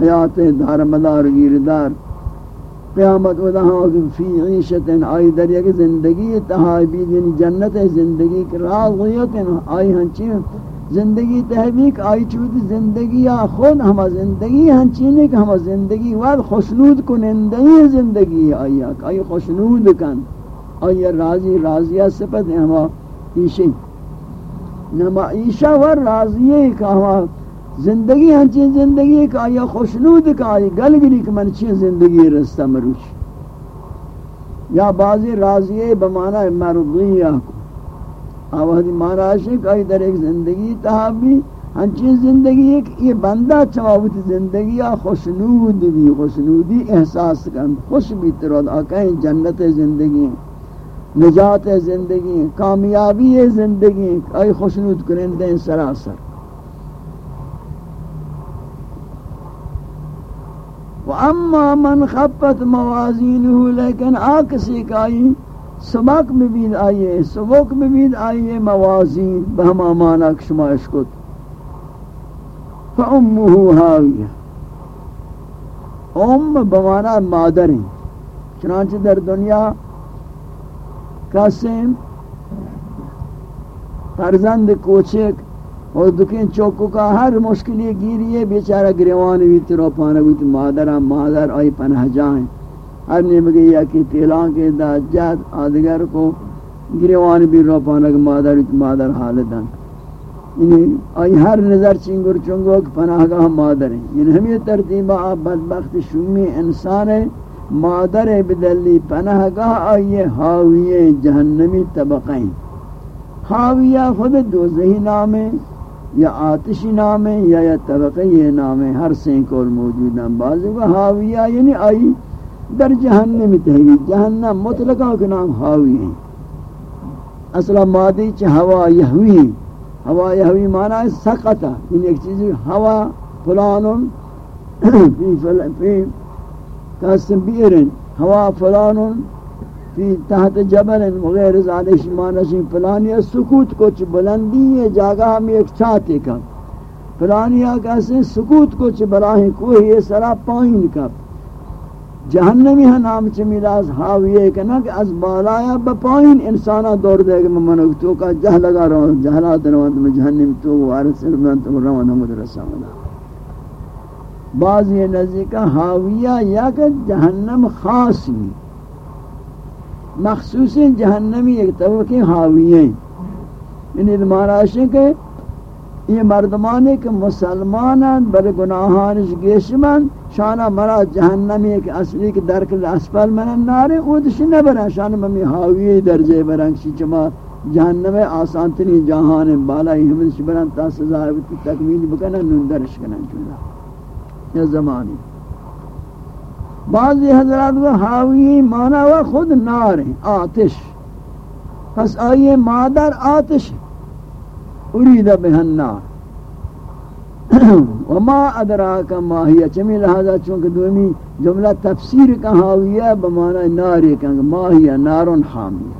Speaker 1: حیات دار، مدار، گیردار، قیامت و دہاں فی عیشت آئی دریا کی زندگی، تہائی بید یعنی جنت زندگی کی راضیت آئی ہنچی زندگی تحبیق آئی چوتی زندگی یا خود، ہما زندگی ہنچینے کہ ہما زندگی واد خوشنود کنندگی زندگی آئی آئی خوشنود کن۔ آئی راضی راضیہ صفت ہے ہما عیشی نما عیشہ ور راضی ہے کہ ہما زندگی ہنچین زندگی ہے کہ آئی خوشنود کہ آئی گل گلی کہ من چین زندگی رستہ مروچ۔ یا بعضی راضی ہے بمانا مرضیہ کو۔ آوہدی مانا ہے آئی در ایک زندگی تحابی۔ ہنچین زندگی ایک یہ بندہ چماوت زندگی خوشنود بھی، خوشنودی احساس کن۔ خوش بھی ترود آکہیں جنت زندگی نجات زندگی کامیابی زندگی آئی خوشنود کرندیں سراسر۔ و اما من خفت موازینه لیکن آکسی کائی سبق ببید آئیے سبق ببید آئیے موازین۔ بہما مانا کشما اشکت فأمه هاویہ ام بمانا مادر ہیں۔ چنانچہ در دنیا کسیم فرزند کوچک اور دکین چوکو کا ہر مشکلی گیری بیچارہ گریوان بھی تیرو پانا بھی مادر مادر آئی پناہ جائیں ہر نے بگی یا کہ تیلان کے دا جد آدگر کو گریوان بھی رو پانک مادر مادر حالتاں یعنی آئی ہر نظر چنگر چنگو کہ پناہ گاہ مادر ہیں۔ یعنی ہمیں ترتیبہ آپ بدبخت شمی انسان ہے مادر بدلی پناہ گاہ آئیے حاوی جہنمی طبقیں حاویہ خود دوزہی نام ہے یا آتشی نام ہے یا یا طبقی نام ہے ہر سینکول موجود ہیں بعض کو حاویہ یعنی آئی در جہنم تہگی جہنم مطلقہ کے نام حاوی ہیں۔ اصلا مادی چھ ہوا یہوی ہوا یہوی معنی ہے سقطہ۔ یعنی ایک چیز ہوا فلان *clears throat* فی فلان فی قسم بیرن ہوا فلان فی تحت جبل وغیر زالش معنی فلانی سکوت کچھ بلندی ہے، جاگہ ہم ایک چاہتے کا فلانی کیسے سکوت کچھ بلاہیں کوئی یہ سرا پائن کا جہنمی ہے نام چمیلاز حاویے کہ کہ از بالایا بپائن انسانا دور دے گا ممنک تو کا جہ لگا رہا جہلات روانت میں جہنم تو وارث سلمان تو روان حمد رسا ملا بعض یہ نزدیکہ حاویہ یا کہ جہنم خاص ہی مخصوص جہنمی ایک طبقی حاویہ یعنی مہاراشٹر کے یہ مردمان ایک مسلمان بر گناہان گیشمن شانہ مرا جہنمی ایک اصلی کے درک الاسفل من نارے اودش نہ برا شان ممی حاوی درجے برنگ شی چما جہنم آسان تنی جہان بالا ہی ہمیں برن، تا سزا تکمیل بکنا نون درش کنا چلا زمانی بعضی حضرات کو حاوی مانا و خود نار ہیں، آتش۔ پس آئیے مادر آتش ارید بہن نار *clears throat* وما ادراک ما ہی۔ چمی لہذا چونکہ دومی جملہ تفسیر کا حاویہ بمانا نار کہاں ما ہی نارن حامیہ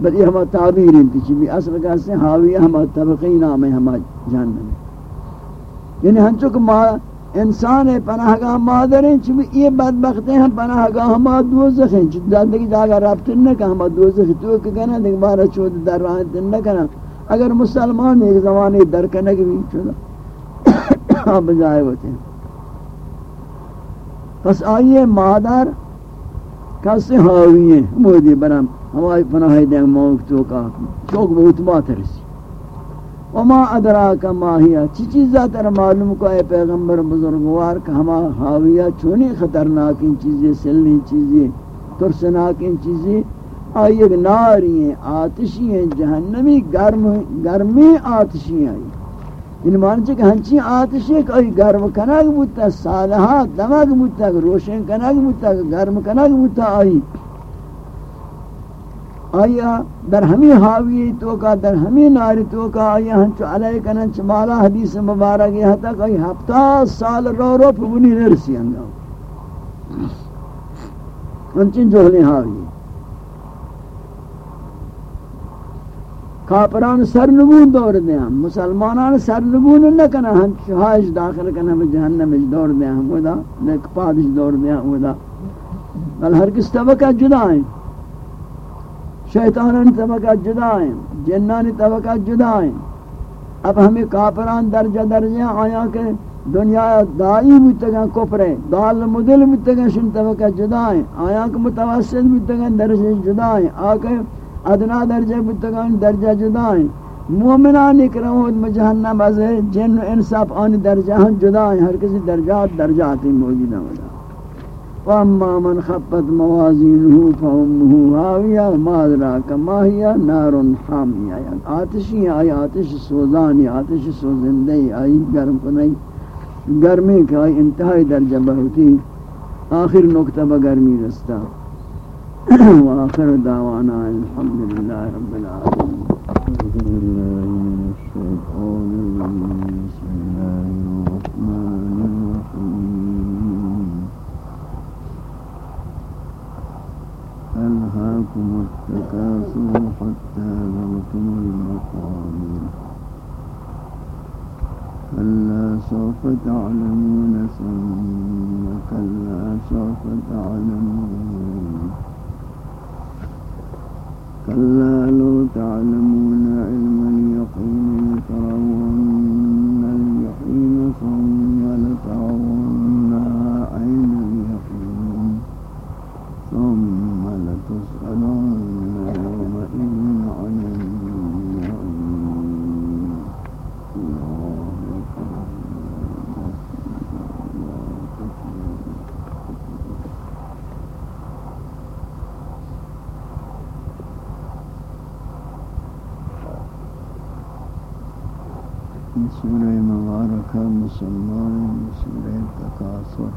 Speaker 1: بل یہ ہما تعبیر انتی چی اصل کہتے ہیں حاویہ ہما طبقی نام ہے ہما جہنم یعنی ہنچو کہ انسان پناہ گاہ مادر ہیں چی یہ بدبخت ہیں پناہ گاہ ہما دوزخ ہیں زندگی جاگا رابطن نہ کہ دوزخ تو کہ کہنا دیکھ چود در راہ نہ کہنا اگر مسلمان ایک زمانے در کنک بھی چودا بجائے ہوتے ہیں پس آئیے مادر کسی حاوی ہیں مودی برام ہماری پناہ دیں موقع تو کا شوق بہت بات رسی وما ادراک ما چی چیزا تر معلوم کو اے پیغمبر بزرگوار کہ ہما حاویہ چونی خطرناک ان چیزیں سلنی چیزیں ترسناک ان چیزیں آئی ایک ناری ہیں، آتشی ہیں، جہنمی گرم گرمی آتشی آئی۔ ان مانچے کہ ہنچی آتشی کہ آئی گرم کناگ بودتا، صالحات دماغ بودتا، روشن کناگ بودتا، گرم کناگ بودتا آئی۔ آیا در ہمی حاوی تو کا در ہمی ناری تو کا آیا ہنچو علیہ کنن چمالا حدیث مبارک یہ تک آئی ہفتہ سال رو رو پھونی نرسی انگا۔ ہنچن جوہلی حاوی۔ کافران سرنگون دور دیا مسلمانان سرنگون نہ کنا ہم شہاش داخل کنا، ہم جہنم دور دیا ہم، ودا، نیک پادش دور دیا ودا۔ بل ہر کس طبقہ جدا ہیں۔ شیطانان طبقہ جدا ہیں جنانی طبقہ جدا ہیں۔ اب ہمیں کافران درجہ درجہ آیا کہ دنیا دائی بودتگاں کفرے دال مدل بودتگاں شن طبقہ جدا ہیں۔ آیا کہ متوسط بودتگاں درجہ جدا ہیں، آکے ادنا درجہ بودتگاں درجہ جدا ہیں۔ مومنان اکرمود مجہنم از جن و انصاف آنی درجہ جدا ہیں، ہر کسی درجات درجات موجودہ ہوتا واما من خفت موازینه فامه هاویہ مادرا کما ہی نار حامیہ آتشی آئی آتش سوزانی آتش سوزندے آئی گرم کنائی گرمی کہ آئی انتہائی درجہ آخر نکتہ بگرمی رستا وآخر دعوانا الحمدللہ رب العالمين ألهاكم التكاثر حتى زرتم المقابر. كلا سوف تعلمون ثم كلا سوف تعلمون. كلا لو تعلمون مسلمان سورہ تکاثر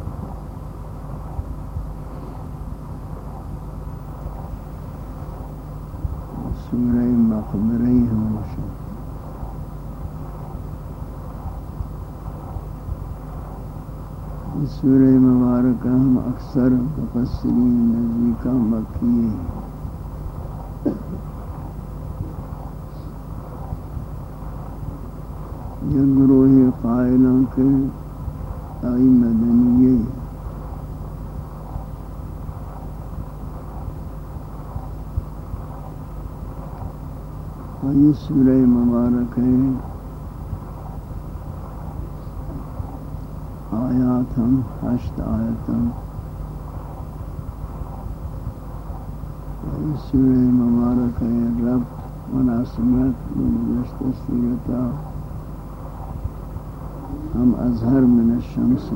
Speaker 1: سورہ مقبرہ ہمشہ سورہ مبارکہ ہم اکثر مفسرین نزدیکہ مکی ہیں۔ یہ گروہ قائلوں کے آئی مدنیے یہ سورہ مبارک ہے۔ آیات ہم، ہشت آیات ہم۔ سورہ مبارک ہے۔ رب مناسبت گزشتہ سیرتہ۔ ہم اظہر من الشمس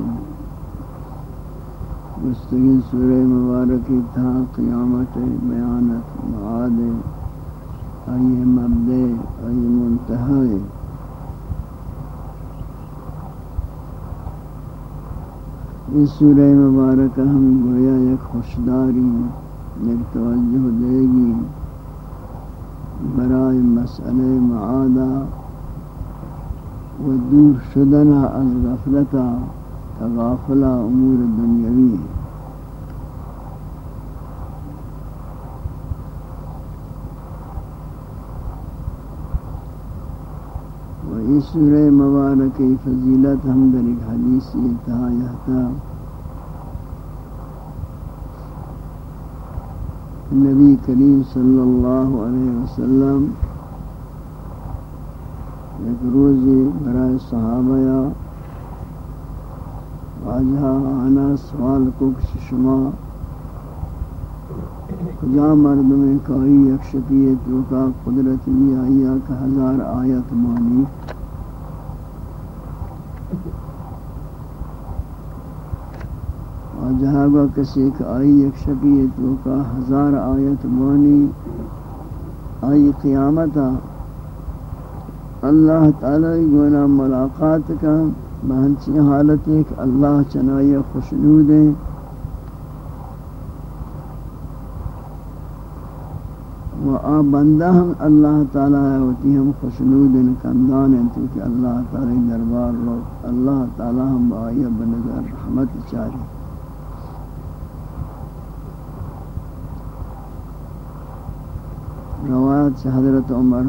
Speaker 1: گستگی سورہ مبارکی تھا، قیامت بیانت معاد آئی مبدے آئی منتہا اس سورہ مبارکہ ہم گویا ایک خوشداری، ایک توجہ دے گی۔ برائے مسئلہ معادہ۔ و دور شدنا از غفلتا تغافلا امور دنیاوی. و اس سورہ مبارک فضیلت ہم در ایک حدیث اتہا یہتا نبی کریم صلی اللہ علیہ وسلم ایک روزی برائے صحابہ یا واجہ آنا سوال کو شما کجا مرد میں کوئی یک شکیت کا قدرت بھی آیا کہ ہزار آیت مانی۔ جہاں گا کسی کہ آئی یک شکیت کا ہزار آیت مانی۔ آئی قیامتا اللہ تعالی گونا ملاقات کا، بہنچی حالت ایک اللہ چنائی خوشنود ہیں و آ بندہ ہم اللہ تعالی ہوتی ہم خوشنود ہیں، کندان ہیں، تو کہ اللہ تعالی دربار لو اللہ تعالی ہم آئیہ بنظر رحمت چاہی روایت سے حضرت عمر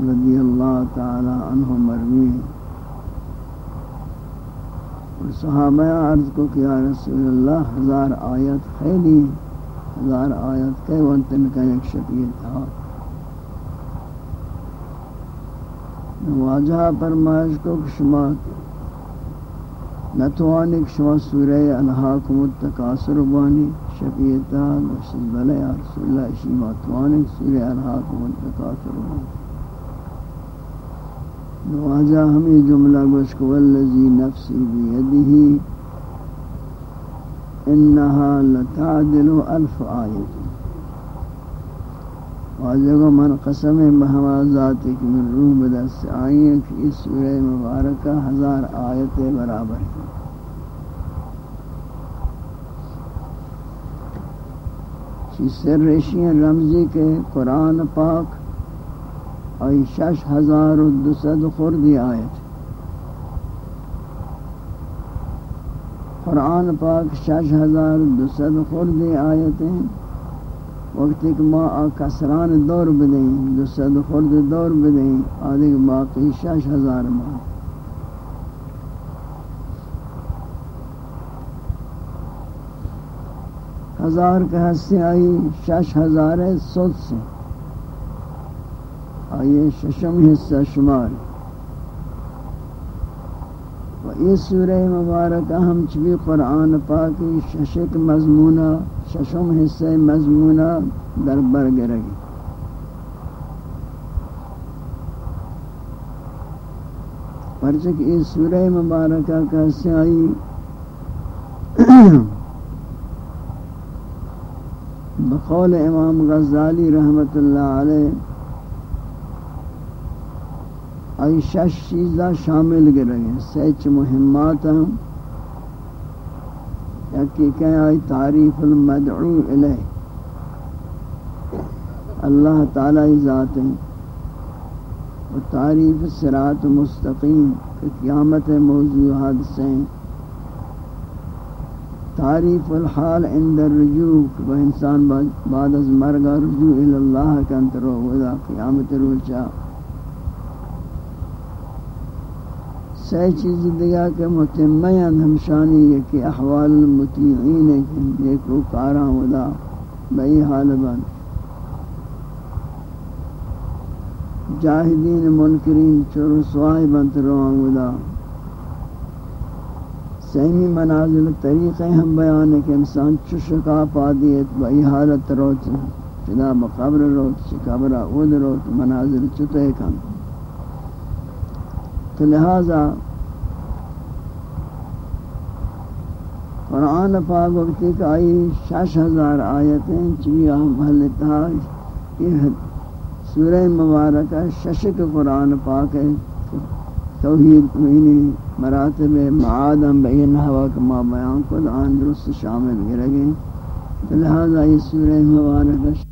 Speaker 1: رضی اللہ تعالی عنہ مروی اور صحابہ عرض کو کیا رسول اللہ، ہزار آیت خیلی ہزار آیت کے ونتن کا ایک شکیل تھا۔ واجہ فرمائش کو شما نتوانی شما سورہ الہاکم التکاثر بانی شفیتا بشت بلے یا رسول اللہ، شما توانی سورہ الہاکم التکاثر بانی۔ نواجہ ہمیں جملہ گوشک والذی نفسی بیدہی، انہا لتعدل الف آیت۔ واجہ کو من قسم بہما ذاتی کی من روح بدست آئین کہ اس سورہ مبارکہ ہزار آیت برابر۔ ہے چی سر رشین رمزی کے قرآن پاک آئی شش ہزار و دو سد خوردی آیت۔ قرآن پاک شش ہزار دو سد خوردی آیتیں۔ وقت ایک ما کسران دور بدیں، دو سد خورد دور بدیں، آدھے باقی شش ہزار ماہ ہزار کا حصے آئی شش ہزار سوت سے۔ آئیے ششم حصہ شمار۔ و یہ سورہ مبارکہ ہم چوی قرآن پاکی ششک مضمونہ، ششم حصہ مضمونہ در برگرگی پرچک یہ سورہ مبارکہ کا آئی بقول امام غزالی رحمت اللہ علیہ آئی شش چیزہ شامل گرگیں سیچ مہمات ہم یکی کہ آئی تعریف المدعو علیہ اللہ تعالی ذات ہیں۔ و تعریف سرات مستقیم قیامت موضوع حادثے تعریف الحال عند الرجوع و انسان بعد از مرگا رجوع الاللہ کنترو ودا قیامت روچا سی چیز دیا کہ متمین ہمشانی ہے کہ احوال المتیعین ہے کہ نیکو کارا ودا بئی حال بند جاہدین، منکرین، چور سوائی بنت روان ودا۔ سہمی منازل طریقے ہم بیان ہے کہ انسان چشکا پا دیت بئی حالت روچ چدا بقبر روچ چکبر اود روچ، منازل چتے کن۔ تو لہذا قرآن پاک وقتی کہ آئی شش ہزار آیتیں چوی محل تاج یہ سورہ مبارکہ ششک قرآن پاک ہے۔ توحید مہینی مراتب معادم بین ہوا کما بیان کو آن درست شامل گرگیں لہذا یہ سورہ مبارکہ